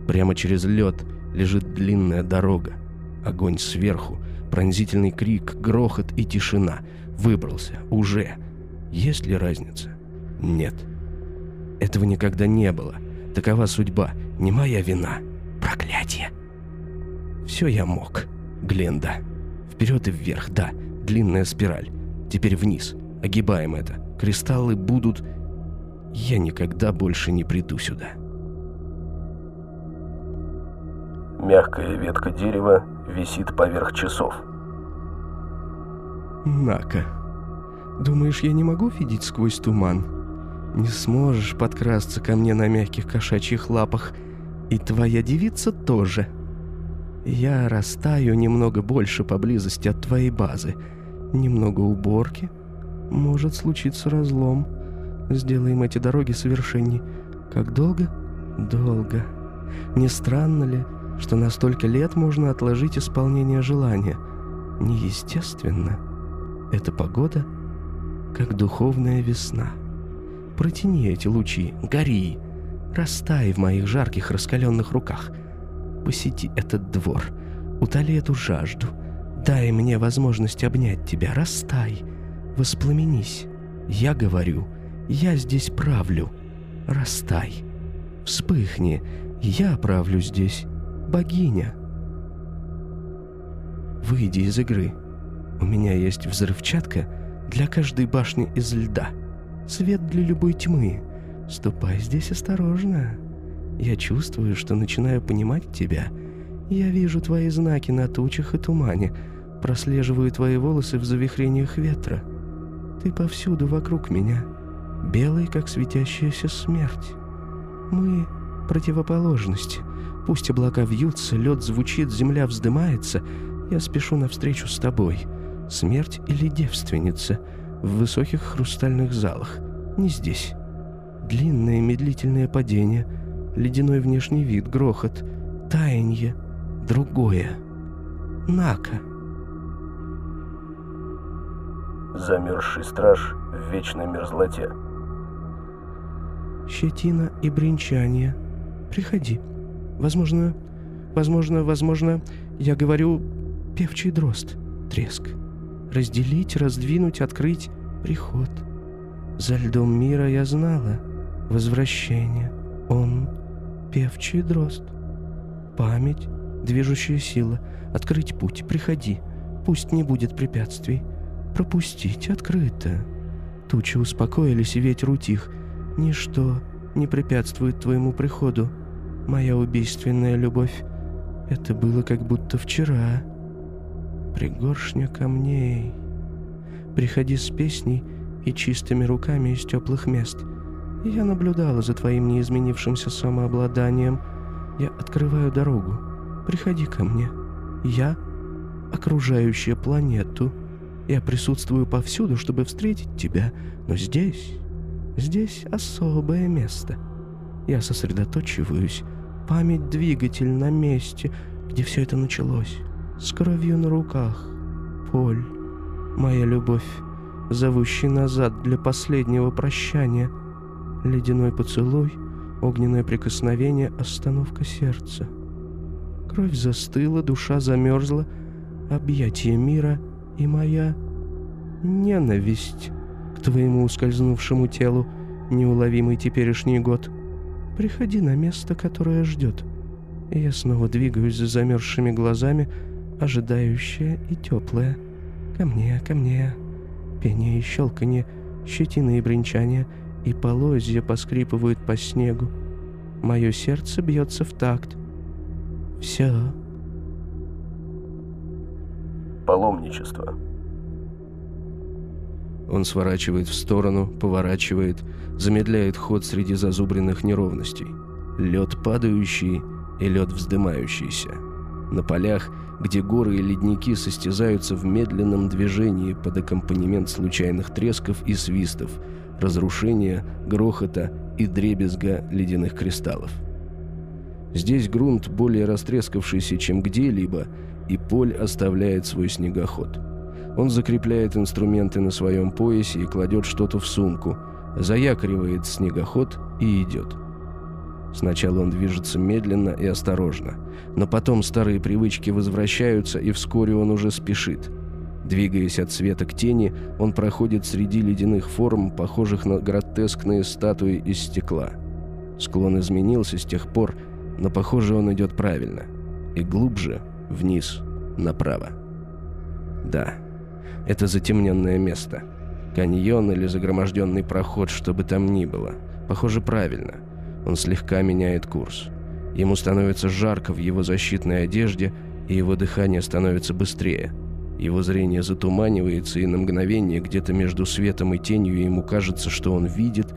Прямо через лед лежит длинная дорога. Огонь сверху. Пронзительный крик, грохот и тишина. Выбрался. Уже. Есть ли разница? Нет. Этого никогда не было. Такова судьба. Не моя вина. Проклятие. Все я мог. Гленда. Вперед и вверх, да. Длинная спираль. Теперь вниз. Огибаем это. Кристаллы будут... Я никогда больше не приду сюда. Мягкая ветка дерева висит поверх часов. Нака, думаешь, я не могу видеть сквозь туман? Не сможешь подкрасться ко мне на мягких кошачьих лапах, и твоя девица тоже. Я растаю немного больше поблизости от твоей базы. Немного уборки. Может случиться разлом. Сделаем эти дороги совершенней. Как долго? Долго. Не странно ли, что на столько лет можно отложить исполнение желания? Неестественно. Эта погода как духовная весна. Протяни эти лучи, гори, растай в моих жарких раскаленных руках. Посети этот двор, утоли эту жажду. Дай мне возможность обнять тебя, растай, воспламенись. Я говорю, я здесь правлю. Растай. Вспыхни, я правлю здесь. Богиня. Выйди из игры. У меня есть взрывчатка для каждой башни из льда. Свет для любой тьмы. Ступай здесь осторожно. Я чувствую, что начинаю понимать тебя. Я вижу твои знаки на тучах и тумане, прослеживаю твои волосы в завихрениях ветра. Ты повсюду вокруг меня, белый, как светящаяся смерть. Мы — противоположности. Пусть облака вьются, лед звучит, земля вздымается, я спешу навстречу с тобой. Смерть или девственница в высоких хрустальных залах. Не здесь. Длинное медлительное падение, ледяной внешний вид, грохот, таяние, другое. Нака. Замерзший страж в вечной мерзлоте. Щетина и бренчание. Приходи. Возможно, возможно, возможно, я говорю певчий дрозд, треск. Разделить, раздвинуть, открыть приход. За льдом мира я знала возвращение. Он певчий дрозд. Память, движущая сила. Открыть путь, приходи. Пусть не будет препятствий. Пропустить открыто. Тучи успокоились, и ветер утих. Ничто не препятствует твоему приходу. Моя убийственная любовь. Это было как будто вчера. Пригоршня камней. Приходи с песней и чистыми руками из теплых мест. Я наблюдала за твоим неизменившимся самообладанием. Я открываю дорогу. Приходи ко мне. Я — окружающая планету. Я присутствую повсюду, чтобы встретить тебя, но здесь, здесь особое место. Я сосредоточиваюсь, память двигатель на месте, где все это началось, с кровью на руках. Поль, моя любовь, зовущий назад для последнего прощания. Ледяной поцелуй, огненное прикосновение, остановка сердца. Кровь застыла, душа замерзла, объятие мира и моя ненависть к твоему ускользнувшему телу, неуловимый теперешний год. Приходи на место, которое ждет. И я снова двигаюсь за замерзшими глазами, ожидающая и теплая. Ко мне, ко мне. Пение и щелканье, щетины и бренчание, и полозья поскрипывают по снегу. Мое сердце бьется в такт. Все. Паломничество. Он сворачивает в сторону, поворачивает, замедляет ход среди зазубренных неровностей. Лед падающий и лед вздымающийся. На полях, где горы и ледники состязаются в медленном движении под аккомпанемент случайных тресков и свистов, разрушения, грохота и дребезга ледяных кристаллов. Здесь грунт более растрескавшийся, чем где-либо, и Поль оставляет свой снегоход. Он закрепляет инструменты на своем поясе и кладет что-то в сумку, заякоривает снегоход и идет. Сначала он движется медленно и осторожно, но потом старые привычки возвращаются, и вскоре он уже спешит. Двигаясь от света к тени, он проходит среди ледяных форм, похожих на гротескные статуи из стекла. Склон изменился с тех пор, но, похоже, он идет правильно. И глубже, вниз, направо. Да, это затемненное место. Каньон или загроможденный проход, что бы там ни было. Похоже, правильно. Он слегка меняет курс. Ему становится жарко в его защитной одежде, и его дыхание становится быстрее. Его зрение затуманивается, и на мгновение где-то между светом и тенью ему кажется, что он видит.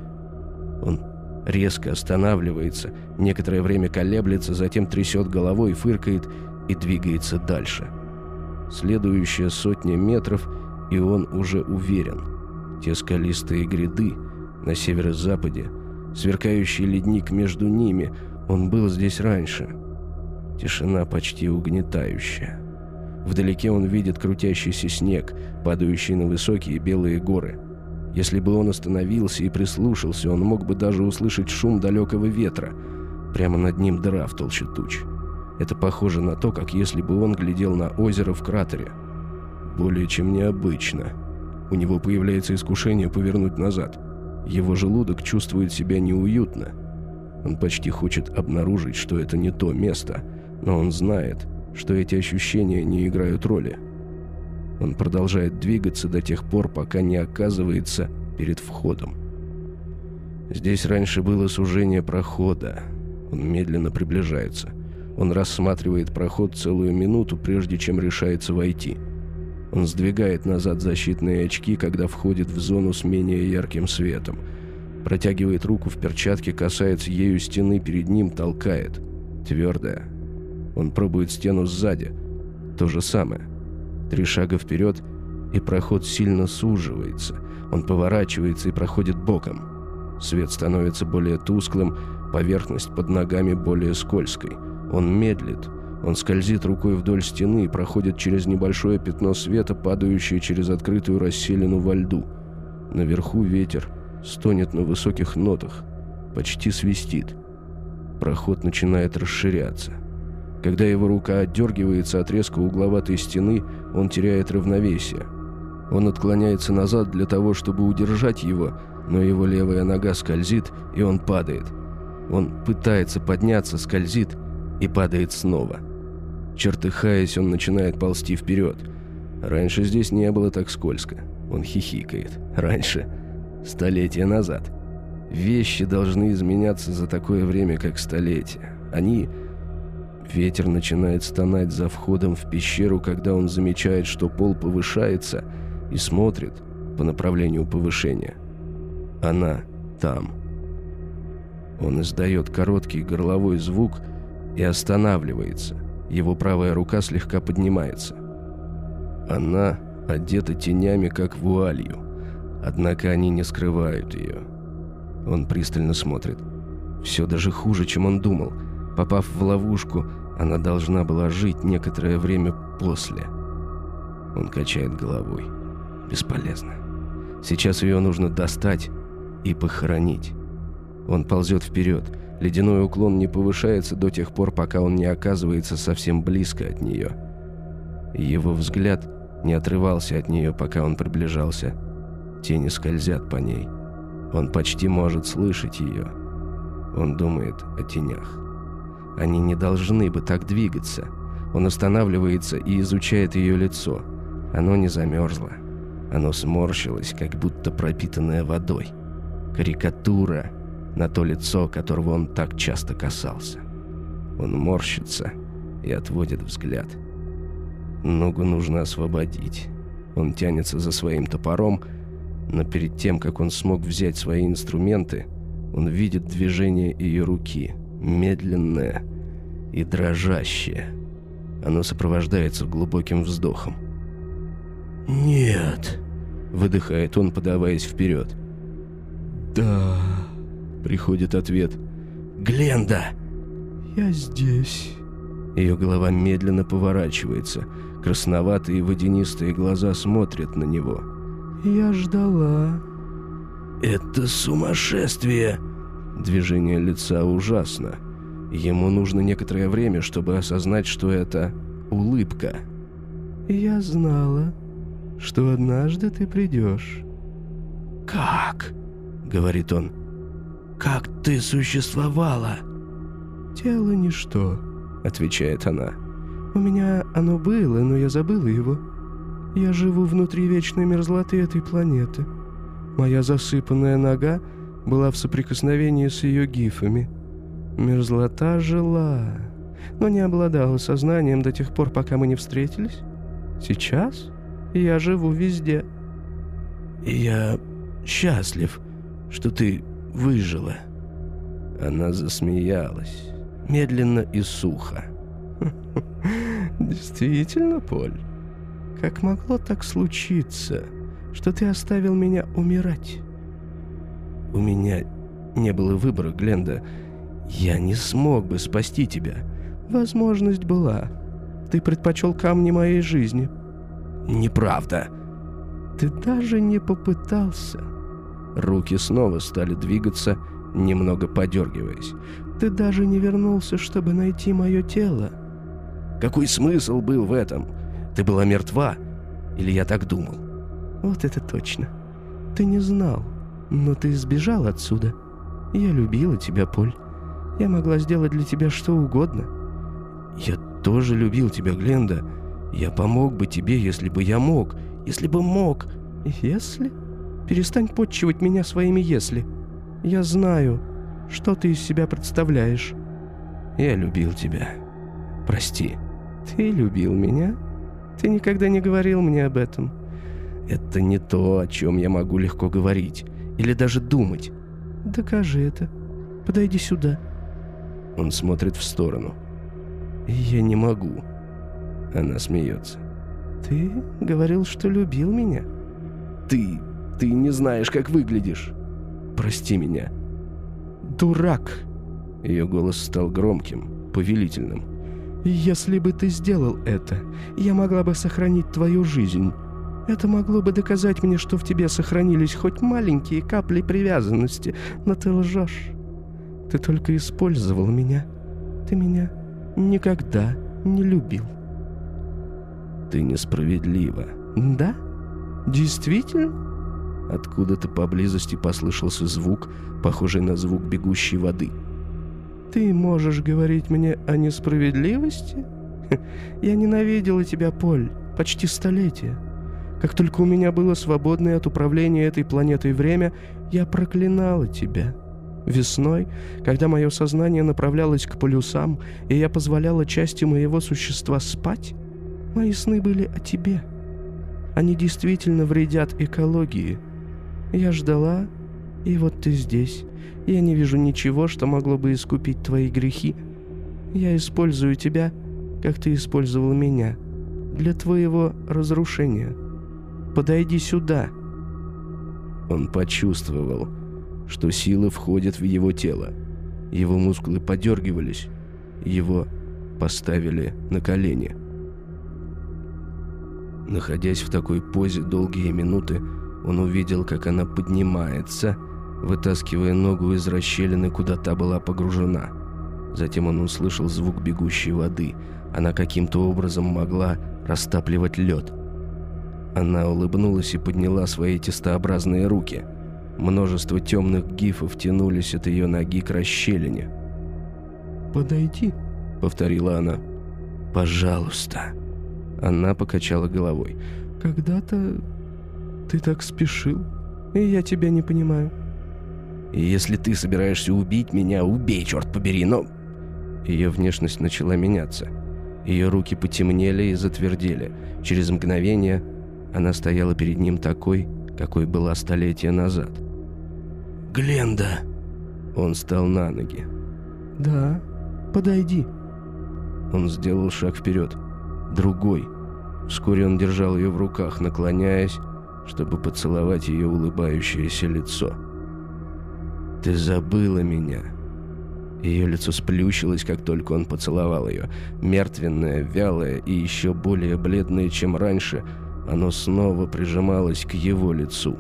Он резко останавливается, некоторое время колеблется, затем трясет головой, фыркает и двигается дальше. Следующая сотня метров, и он уже уверен. Те скалистые гряды на северо-западе, сверкающий ледник между ними, он был здесь раньше. Тишина почти угнетающая. Вдалеке он видит крутящийся снег, падающий на высокие белые горы. Если бы он остановился и прислушался, он мог бы даже услышать шум далекого ветра. Прямо над ним дыра в толще туч. Это похоже на то, как если бы он глядел на озеро в кратере. Более чем необычно. У него появляется искушение повернуть назад. Его желудок чувствует себя неуютно. Он почти хочет обнаружить, что это не то место, но он знает, что эти ощущения не играют роли. Он продолжает двигаться до тех пор, пока не оказывается перед входом. Здесь раньше было сужение прохода. Он медленно приближается. Он рассматривает проход целую минуту, прежде чем решается войти. Он сдвигает назад защитные очки, когда входит в зону с менее ярким светом. Протягивает руку в перчатке, касается ею стены перед ним, толкает. Твердая, он пробует стену сзади. То же самое. Три шага вперед, и проход сильно суживается. Он поворачивается и проходит боком. Свет становится более тусклым, поверхность под ногами более скользкой. Он медлит. Он скользит рукой вдоль стены и проходит через небольшое пятно света, падающее через открытую расселину во льду. Наверху ветер стонет на высоких нотах, почти свистит. Проход начинает расширяться. Когда его рука отдергивается от резко угловатой стены, он теряет равновесие. Он отклоняется назад для того, чтобы удержать его, но его левая нога скользит, и он падает. Он пытается подняться, скользит и падает снова. Чертыхаясь, он начинает ползти вперед. Раньше здесь не было так скользко. Он хихикает. Раньше. Столетия назад. Вещи должны изменяться за такое время, как столетие. Они Ветер начинает стонать за входом в пещеру, когда он замечает, что пол повышается, и смотрит по направлению повышения. Она там. Он издает короткий горловой звук и останавливается. Его правая рука слегка поднимается. Она одета тенями, как вуалью, однако они не скрывают ее. Он пристально смотрит. Все даже хуже, чем он думал – Попав в ловушку, она должна была жить некоторое время после. Он качает головой. Бесполезно. Сейчас ее нужно достать и похоронить. Он ползет вперед. Ледяной уклон не повышается до тех пор, пока он не оказывается совсем близко от нее. Его взгляд не отрывался от нее, пока он приближался. Тени скользят по ней. Он почти может слышать ее. Он думает о тенях. Они не должны бы так двигаться. Он останавливается и изучает ее лицо. Оно не замерзло. Оно сморщилось, как будто пропитанное водой. Карикатура на то лицо, которого он так часто касался. Он морщится и отводит взгляд. Ногу нужно освободить. Он тянется за своим топором, но перед тем, как он смог взять свои инструменты, он видит движение ее руки — медленное и дрожащее. Оно сопровождается глубоким вздохом. «Нет», — выдыхает он, подаваясь вперед. «Да», — приходит ответ. «Гленда!» «Я здесь». Ее голова медленно поворачивается. Красноватые водянистые глаза смотрят на него. «Я ждала». «Это сумасшествие!» Движение лица ужасно. Ему нужно некоторое время, чтобы осознать, что это улыбка. «Я знала, что однажды ты придешь». «Как?» — говорит он. «Как ты существовала?» «Тело ничто», — отвечает она. У меня оно было, но я забыла его. Я живу внутри вечной мерзлоты этой планеты. Моя засыпанная нога была в соприкосновении с ее гифами. Мерзлота жила, но не обладала сознанием до тех пор, пока мы не встретились. Сейчас я живу везде. Я счастлив, что ты выжила. Она засмеялась, медленно и сухо. Действительно, Поль? Как могло так случиться, что ты оставил меня умирать? У меня не было выбора, Гленда. Я не смог бы спасти тебя. Возможность была. Ты предпочел камни моей жизни. Неправда. Ты даже не попытался. Руки снова стали двигаться, немного подергиваясь. Ты даже не вернулся, чтобы найти мое тело. Какой смысл был в этом? Ты была мертва? Или я так думал? Вот это точно. Ты не знал, но ты сбежал отсюда. Я любила тебя, Поль. Я могла сделать для тебя что угодно. Я тоже любил тебя, Гленда. Я помог бы тебе, если бы я мог. Если бы мог. Если? Перестань подчивать меня своими «если». Я знаю, что ты из себя представляешь. Я любил тебя. Прости. Ты любил меня? Ты никогда не говорил мне об этом. Это не то, о чем я могу легко говорить. Или даже думать. Докажи это. Подойди сюда. Он смотрит в сторону. Я не могу. Она смеется. Ты говорил, что любил меня? Ты... ты не знаешь, как выглядишь. Прости меня. Дурак. Ее голос стал громким, повелительным. Если бы ты сделал это, я могла бы сохранить твою жизнь. Это могло бы доказать мне, что в тебе сохранились хоть маленькие капли привязанности, но ты лжешь. Ты только использовал меня. Ты меня никогда не любил. Ты несправедлива. Да? Действительно? Откуда-то поблизости послышался звук, похожий на звук бегущей воды. Ты можешь говорить мне о несправедливости? Я ненавидела тебя, Поль, почти столетие. Как только у меня было свободное от управления этой планетой время, я проклинала тебя. Весной, когда мое сознание направлялось к полюсам, и я позволяла части моего существа спать, мои сны были о тебе. Они действительно вредят экологии. Я ждала, и вот ты здесь. Я не вижу ничего, что могло бы искупить твои грехи. Я использую тебя, как ты использовал меня, для твоего разрушения. Подойди сюда». Он почувствовал, что сила входит в его тело. Его мускулы подергивались. Его поставили на колени. Находясь в такой позе долгие минуты, он увидел, как она поднимается, вытаскивая ногу из расщелины, куда та была погружена. Затем он услышал звук бегущей воды. Она каким-то образом могла растапливать лед. Она улыбнулась и подняла свои тестообразные руки. Множество темных гифов тянулись от ее ноги к расщелине. «Подойди», — повторила она. «Пожалуйста». Она покачала головой. «Когда-то ты так спешил, и я тебя не понимаю». «Если ты собираешься убить меня, убей, черт побери, но...» Ее внешность начала меняться. Ее руки потемнели и затвердели. Через мгновение она стояла перед ним такой, какой была столетия назад. «Гленда!» Он встал на ноги. «Да, подойди». Он сделал шаг вперед. Другой. Вскоре он держал ее в руках, наклоняясь, чтобы поцеловать ее улыбающееся лицо. «Ты забыла меня!» Ее лицо сплющилось, как только он поцеловал ее. Мертвенное, вялое и еще более бледное, чем раньше, оно снова прижималось к его лицу.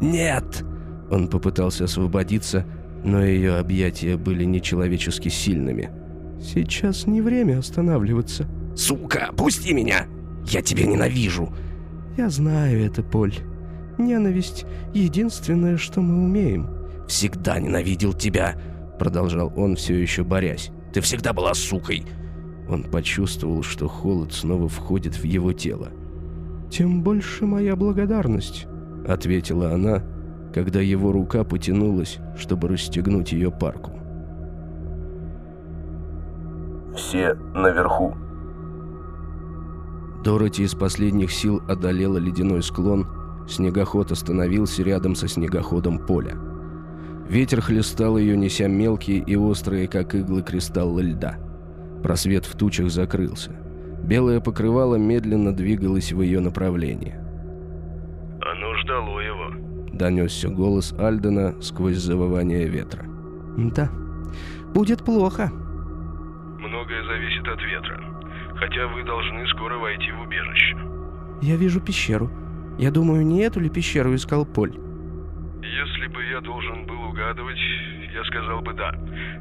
«Нет!» Он попытался освободиться, но ее объятия были нечеловечески сильными. «Сейчас не время останавливаться». «Сука, пусти меня! Я тебя ненавижу!» «Я знаю это, Поль. Ненависть — единственное, что мы умеем». «Всегда ненавидел тебя!» Продолжал он, все еще борясь. «Ты всегда была сукой!» Он почувствовал, что холод снова входит в его тело. «Тем больше моя благодарность», — ответила она, когда его рука потянулась, чтобы расстегнуть ее парку. «Все наверху», Дороти из последних сил одолела ледяной склон, снегоход остановился рядом со снегоходом поля. Ветер хлестал ее, неся мелкие и острые, как иглы кристаллы льда. Просвет в тучах закрылся. Белое покрывало медленно двигалось в ее направлении. «Оно ждало его», — донесся голос Альдена сквозь завывание ветра. «Да, будет плохо». «Многое зависит от ветра хотя вы должны скоро войти в убежище. Я вижу пещеру. Я думаю, не эту ли пещеру искал Поль? Если бы я должен был угадывать, я сказал бы да.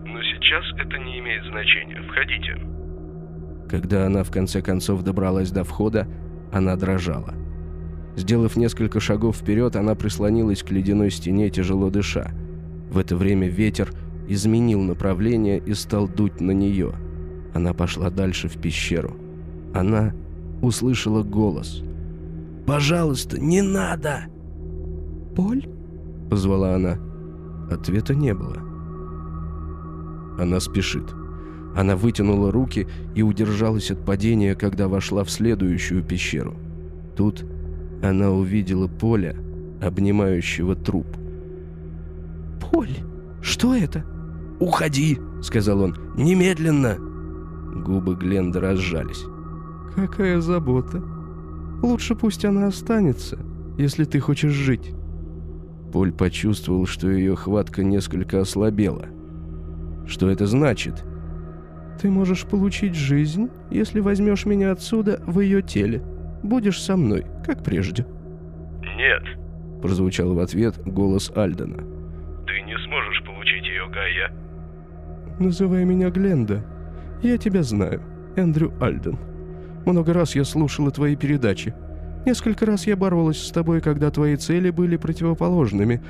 Но сейчас это не имеет значения. Входите. Когда она в конце концов добралась до входа, она дрожала. Сделав несколько шагов вперед, она прислонилась к ледяной стене, тяжело дыша. В это время ветер изменил направление и стал дуть на нее – она пошла дальше в пещеру. Она услышала голос. «Пожалуйста, не надо!» «Поль?» — позвала она. Ответа не было. Она спешит. Она вытянула руки и удержалась от падения, когда вошла в следующую пещеру. Тут она увидела Поля, обнимающего труп. «Поль, что это?» «Уходи!» — сказал он. «Немедленно!» Губы Гленда разжались. «Какая забота! Лучше пусть она останется, если ты хочешь жить». Поль почувствовал, что ее хватка несколько ослабела. «Что это значит?» «Ты можешь получить жизнь, если возьмешь меня отсюда в ее теле. Будешь со мной, как прежде». «Нет», — прозвучал в ответ голос Альдена. «Ты не сможешь получить ее, Гайя». «Называй меня Гленда», «Я тебя знаю, Эндрю Альден. Много раз я слушала твои передачи. Несколько раз я боролась с тобой, когда твои цели были противоположными.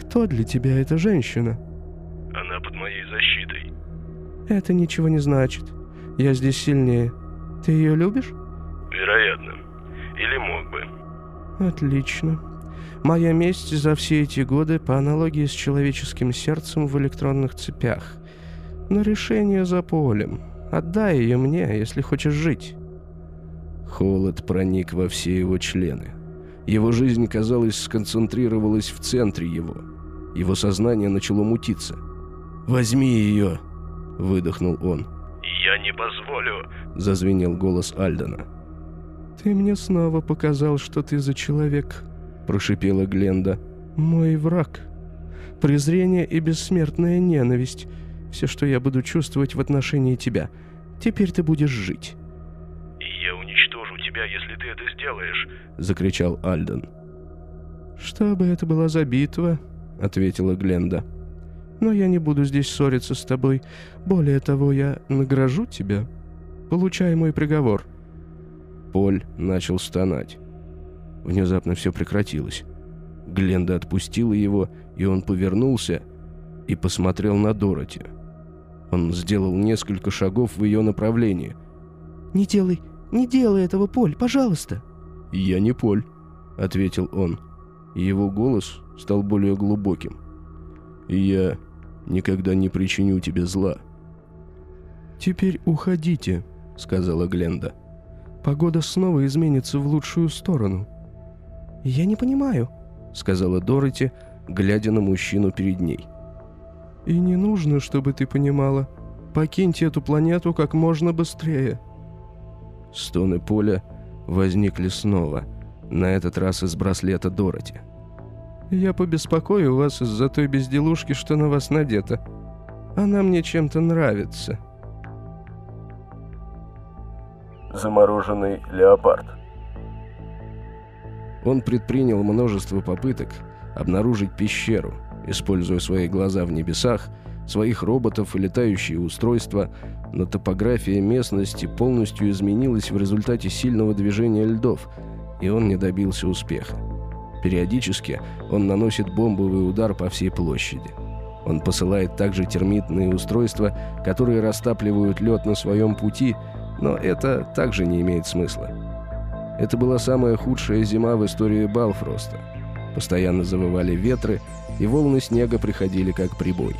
Кто для тебя эта женщина?» «Она под моей защитой». «Это ничего не значит. Я здесь сильнее. Ты ее любишь?» «Вероятно. Или мог бы». «Отлично. Моя месть за все эти годы по аналогии с человеческим сердцем в электронных цепях. Но решение за полем. Отдай ее мне, если хочешь жить». Холод проник во все его члены. Его жизнь, казалось, сконцентрировалась в центре его. Его сознание начало мутиться. «Возьми ее!» — выдохнул он. «Я не позволю!» — зазвенел голос Альдена. «Ты мне снова показал, что ты за человек», — прошипела Гленда. «Мой враг. Презрение и бессмертная ненависть — все, что я буду чувствовать в отношении тебя. Теперь ты будешь жить». «Я уничтожу тебя, если ты это сделаешь», — закричал Альден. «Что бы это была за битва?» — ответила Гленда. «Но я не буду здесь ссориться с тобой. Более того, я награжу тебя. Получай мой приговор». Поль начал стонать. Внезапно все прекратилось. Гленда отпустила его, и он повернулся и посмотрел на Дороти. Он сделал несколько шагов в ее направлении. «Не делай, не делай этого, Поль, пожалуйста!» «Я не Поль», — ответил он. Его голос стал более глубоким. «Я никогда не причиню тебе зла». «Теперь уходите», — сказала Гленда. «Погода снова изменится в лучшую сторону». «Я не понимаю», — сказала Дороти, глядя на мужчину перед ней. И не нужно, чтобы ты понимала. Покиньте эту планету как можно быстрее. Стоны поля возникли снова, на этот раз из браслета Дороти. Я побеспокою вас из-за той безделушки, что на вас надета. Она мне чем-то нравится. Замороженный леопард. Он предпринял множество попыток обнаружить пещеру – используя свои глаза в небесах, своих роботов и летающие устройства, но топография местности полностью изменилась в результате сильного движения льдов, и он не добился успеха. Периодически он наносит бомбовый удар по всей площади. Он посылает также термитные устройства, которые растапливают лед на своем пути, Но это также не имеет смысла. Это была самая худшая зима в истории Балфроста. Постоянно завывали ветры, и волны снега приходили как прибой.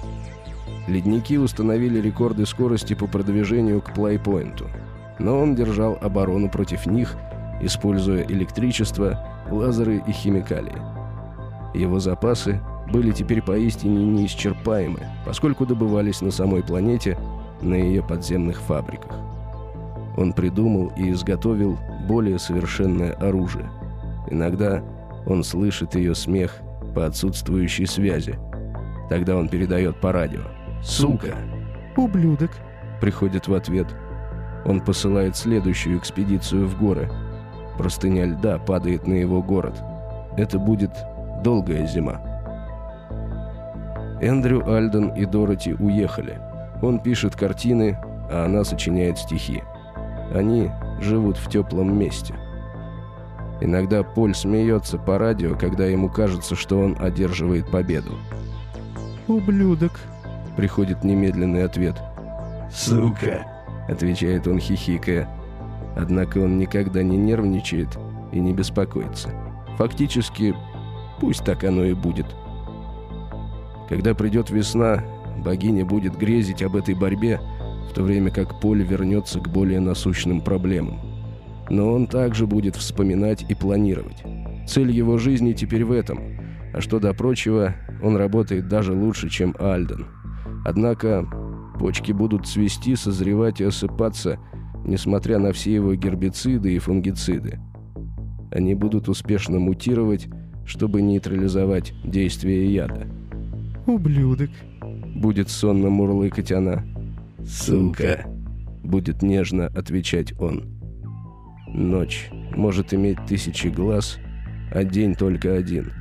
Ледники установили рекорды скорости по продвижению к плейпоинту, но он держал оборону против них, используя электричество, лазеры и химикалии. Его запасы были теперь поистине неисчерпаемы, поскольку добывались на самой планете, на ее подземных фабриках. Он придумал и изготовил более совершенное оружие. Иногда он слышит ее смех по отсутствующей связи. Тогда он передает по радио «Сука!» «Ублюдок!» приходит в ответ. Он посылает следующую экспедицию в горы. Простыня льда падает на его город. Это будет долгая зима. Эндрю Альден и Дороти уехали. Он пишет картины, а она сочиняет стихи. Они живут в теплом месте. Иногда Поль смеется по радио, когда ему кажется, что он одерживает победу. «Ублюдок!» — приходит немедленный ответ. «Сука!» — отвечает он, хихикая. Однако он никогда не нервничает и не беспокоится. Фактически, пусть так оно и будет. Когда придет весна, богиня будет грезить об этой борьбе, в то время как Поль вернется к более насущным проблемам. Но он также будет вспоминать и планировать. Цель его жизни теперь в этом. А что до прочего, он работает даже лучше, чем Альден. Однако почки будут цвести, созревать и осыпаться, несмотря на все его гербициды и фунгициды. Они будут успешно мутировать, чтобы нейтрализовать действие яда. «Ублюдок!» Будет сонно мурлыкать она. «Сука!» Будет нежно отвечать он. Ночь может иметь тысячи глаз, а день только один.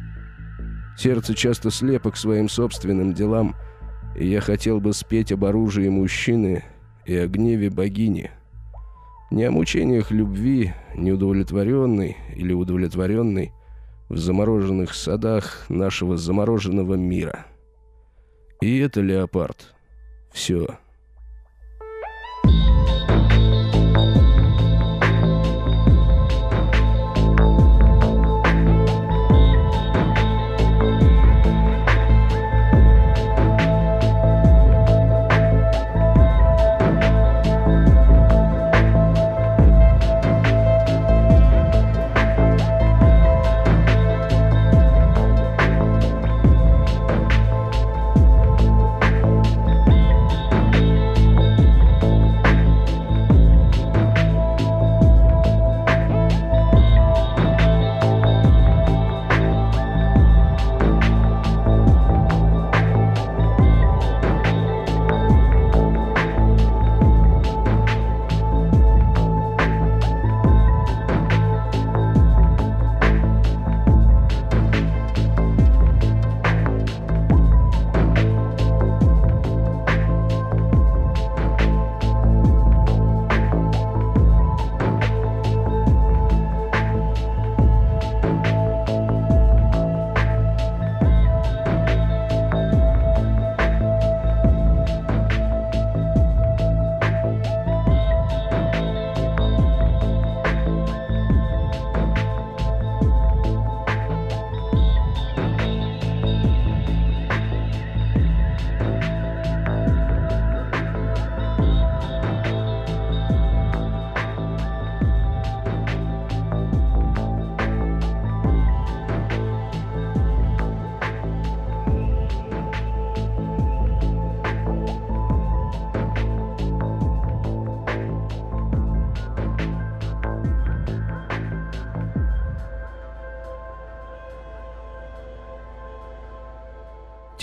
Сердце часто слепо к своим собственным делам, и я хотел бы спеть об оружии мужчины и о гневе богини. Не о мучениях любви, неудовлетворенной или удовлетворенной в замороженных садах нашего замороженного мира». И это леопард. Все.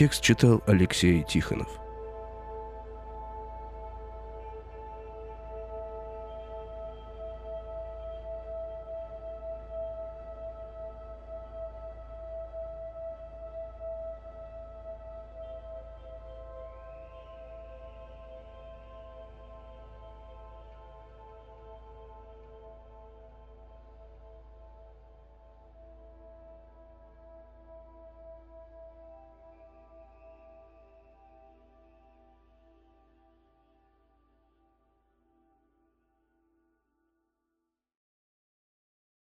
Текст читал Алексей Тихонов.